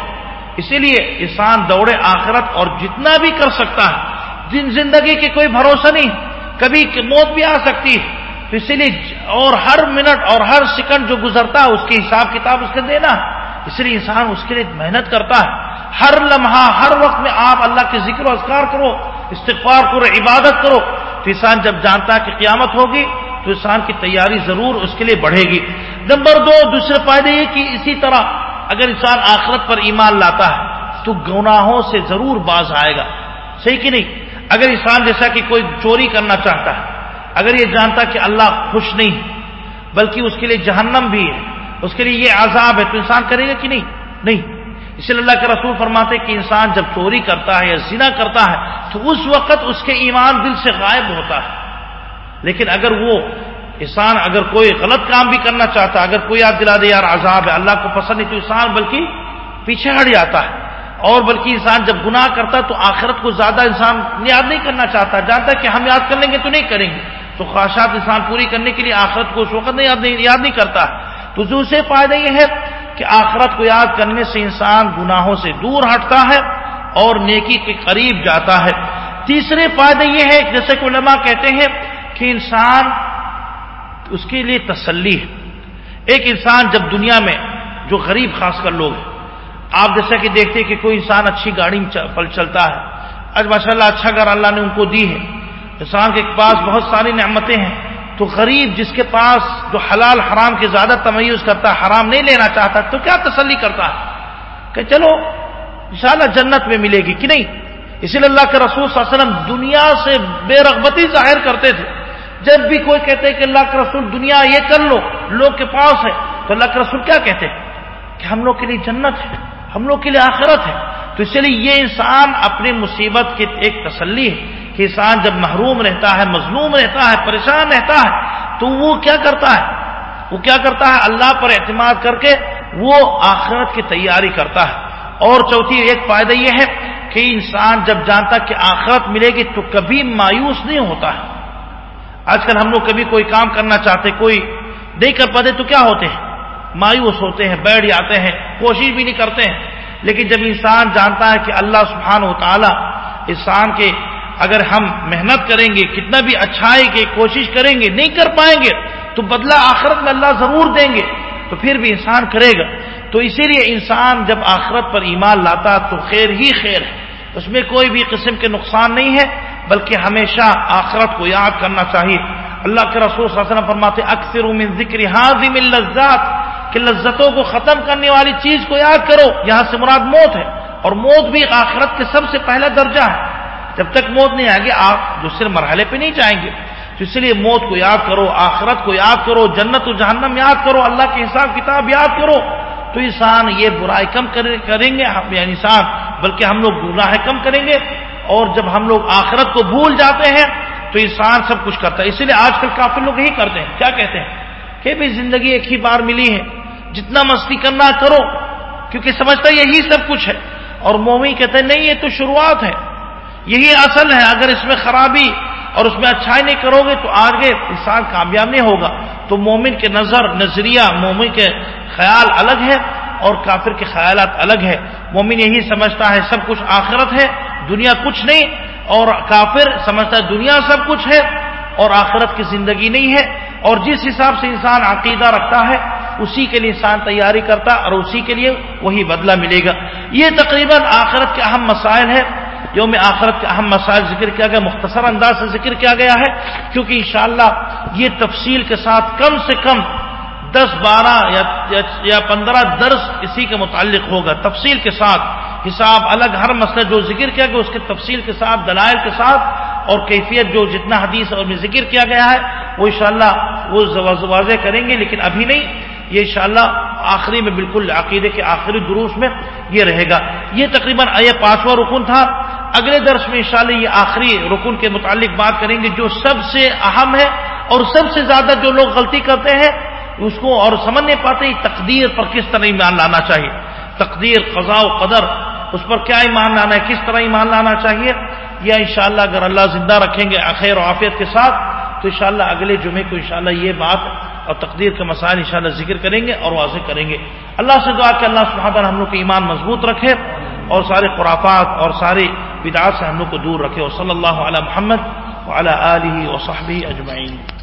اسی لیے انسان دوڑے آخرت اور جتنا بھی کر سکتا ہے، جن زندگی کے کوئی بھروسہ نہیں، کبھی موت بھی آ سکتی ہے۔ تو اسی لیے اور ہر منٹ اور ہر سیکنڈ جو گزرتا ہے، اس کے حساب کتاب اس کے دینا اس لیے انسان اس کے لیے محنت کرتا ہے۔ ہر لمحہ، ہر وقت میں آپ اللہ کے ذکر و اذکار کرو، استغفار کرو، عبادت کرو۔ تو انسان جب جانتا ہے کہ قیامت ہوگی تو انسان کی تیاری ضرور اس کے لیے بڑھے گی۔ نمبر دو، دوسرے فائدے یہ کہ اسی طرح اگر انسان آخرت پر ایمان لاتا ہے، تو گناہوں سے ضرور باز آئے گا۔ صحیح کہ نہیں؟ اگر انسان جیسا کہ کوئی چوری کرنا چاہتا ہے، اگر یہ جانتا کہ اللہ خوش نہیں، بلکہ اس کے لیے جہنم بھی ہے، اس کے لیے یہ عذاب ہے، تو انسان کرے گا کہ نہیں؟ نہیں۔ اس لیے اللہ کے رسول فرماتے کہ انسان جب چوری کرتا ہے یا زنا کرتا ہے، تو اس وقت اس کے ایمان دل سے غائب ہوتا ہے۔ لیکن اگر وہ انسان اگر کوئی غلط کام بھی کرنا چاہتا ہے، اگر کوئی یاد دلا دے، یار عذاب ہے، اللہ کو پسند نہیں، تو انسان بلکہ پیچھے ہٹ جاتا ہے۔ اور بلکہ انسان جب گناہ کرتا ہے، تو آخرت کو زیادہ انسان یاد نہیں کرنا چاہتا۔ جانتا ہے کہ ہم یاد کر لیں گے تو نہیں کریں گے۔ تو خواہشات انسان پوری کرنے کے لیے آخرت کو اس وقت نہیں یاد نہیں کرتا۔ تو دوسرے فائدہ یہ ہے کہ آخرت کو یاد کرنے سے انسان گناہوں سے دور ہٹتا ہے اور نیکی کے قریب جاتا ہے۔ تیسرے فائدے یہ ہے، جیسے کہ علماء کہتے ہیں کہ انسان اس کے لیے تسلی ہے۔ ایک انسان جب دنیا میں، جو غریب خاص کر لوگ ہیں، آپ جیسا کہ دیکھتے ہیں کہ کوئی انسان اچھی گاڑی پل چلتا ہے۔ آج ماشاء اللہ اچھا گھر اللہ نے ان کو دی ہے۔ انسان کے پاس بہت ساری نعمتیں ہیں۔ تو غریب جس کے پاس جو حلال حرام کے زیادہ تمیز کرتا ہے، حرام نہیں لینا چاہتا، تو کیا تسلی کرتا ہے؟ کہ چلو، انشاءاللہ جنت میں ملے گی کہ نہیں؟ اسی لیے اللہ کے رسول صلی اللہ علیہ وسلم دنیا سے بے رغبتی ظاہر کرتے تھے۔ جب بھی کوئی کہتے کہ اللہ کے رسول دنیا یہ کر لو، لوگ کے پاس ہے، تو اللہ کے رسول کیا کہتے کہ ہم لوگ کے لیے جنت ہے، ہم لوگ کے لیے آخرت ہے۔ تو اس لیے یہ انسان اپنی مصیبت کی ایک تسلی ہے کہ انسان جب محروم رہتا ہے، مظلوم رہتا ہے، پریشان رہتا ہے، تو وہ کیا کرتا ہے؟ وہ کیا کرتا ہے؟ اللہ پر اعتماد کر کے وہ آخرت کی تیاری کرتا ہے۔ اور چوتھی ایک فائدہ یہ ہے کہ انسان جب جانتا کہ آخرت ملے گی تو کبھی مایوس نہیں ہوتا ہے۔ آج کل ہم لوگ کبھی کوئی کام کرنا چاہتے، کوئی نہیں کر پاتے تو کیا ہوتے ہیں؟ مایوس ہوتے ہیں، بیٹھ جاتے ہیں، کوشش بھی نہیں کرتے ہیں۔ لیکن جب انسان جانتا ہے کہ اللہ سبحانہ و تعالی انسان کے اگر ہم محنت کریں گے، کتنا بھی اچھائی کی کوشش کریں گے، نہیں کر پائیں گے، تو بدلہ آخرت میں اللہ ضرور دیں گے۔ تو پھر بھی انسان کرے گا۔ تو اسی لیے انسان جب آخرت پر ایمان لاتا تو خیر ہی خیر ہے۔ اس میں کوئی بھی قسم کے نقصان نہیں ہے، بلکہ ہمیشہ آخرت کو یاد کرنا چاہیے۔ اللہ کے رسول صلی اللہ علیہ وسلم فرماتے اکثر من ذکر حاضم اللذات، کہ لذتوں کو ختم کرنے والی چیز کو یاد کرو، یہاں سے مراد موت ہے۔ اور موت بھی آخرت کے سب سے پہلا درجہ ہے۔ جب تک موت نہیں آئے گی، آپ دوسرے مرحلے پہ نہیں جائیں گے۔ تو اس لیے موت کو یاد کرو، آخرت کو یاد کرو، جنت و جہنم یاد کرو، اللہ کے حساب کتاب یاد کرو۔ تو انسان یہ برائی کم کریں گے یعنی انسان بلکہ ہم لوگ گناہ کم کریں گے اور جب ہم لوگ آخرت کو بھول جاتے ہیں تو انسان سب کچھ کرتا ہے۔ اسی لیے آج کل کافی لوگ یہی کرتے ہیں۔ کیا کہتے ہیں؟ کہ بھی زندگی ایک ہی بار ملی ہے۔ جتنا مستی کرنا کرو، کیونکہ سمجھتا یہی سب کچھ ہے۔ اور مومی کہتے ہیں، نہیں، یہ تو شروعات ہے۔ یہی اصل ہے۔ اگر اس میں خرابی اور اس میں اچھائی نہیں کرو گے تو آگے انسان کامیاب نہیں ہوگا۔ تو مومن کے نظر، نظریہ، مومن کے خیال الگ ہے۔ اور کافر کے خیالات الگ ہے مومن یہی سمجھتا ہے سب کچھ آخرت ہے، دنیا کچھ نہیں، اور کافر سمجھتا ہے دنیا سب کچھ ہے، اور آخرت کی زندگی نہیں ہے۔ اور جس حساب سے انسان عقیدہ رکھتا ہے، اسی کے لیے انسان تیاری کرتا اور اسی کے لیے وہی بدلہ ملے گا۔ یہ تقریباً آخرت کے اہم مسائل ہے یوم آخرت کے اہم مسائل ذکر کیا گیا، مختصر انداز سے ذکر کیا گیا ہے، کیونکہ انشاءاللہ یہ تفصیل کے ساتھ کم سے کم دس بارہ یا پندرہ درس اسی کے متعلق ہوگا تفصیل کے ساتھ حساب الگ ہر مسئلہ جو ذکر کیا گیا اس کے تفصیل کے ساتھ دلائل کے ساتھ اور کیفیت جو جتنا حدیث اور میں ذکر کیا گیا ہے وہ انشاءاللہ وہ واضح کریں گے لیکن ابھی نہیں یہ انشاءاللہ آخری میں بالکل عقیدے کے آخری دروس میں یہ رہے گا یہ تقریباً یہ پانچواں رکن تھا اگلے درس میں انشاءاللہ یہ آخری رکن کے متعلق بات کریں گے جو سب سے اہم ہے اور سب سے زیادہ جو لوگ غلطی کرتے ہیں اس کو اور سمجھ نہیں پاتے تقدیر پر کس طرح ایمان لانا چاہیے۔ تقدیر، قضاء و قدر، اس پر کیا ایمان لانا ہے؟ کس طرح ایمان لانا چاہیے؟ یا انشاءاللہ اگر اللہ زندہ رکھیں گے خیر و عافیت کے ساتھ، تو انشاءاللہ اگلے جمعے کو انشاءاللہ یہ بات اور تقدیر کے مسائل انشاءاللہ ذکر کریں گے اور واضح کریں گے۔ اللہ سے دعا کہ اللہ سبحانہ ہم لوگ کے ایمان مضبوط رکھے اور سارے خرافات اور ساری بدعات سے ہم لوگ کو دور رکھے۔ اور صلی اللہ علیہ محمد وعلی آلہ وصحبہ اجمعین۔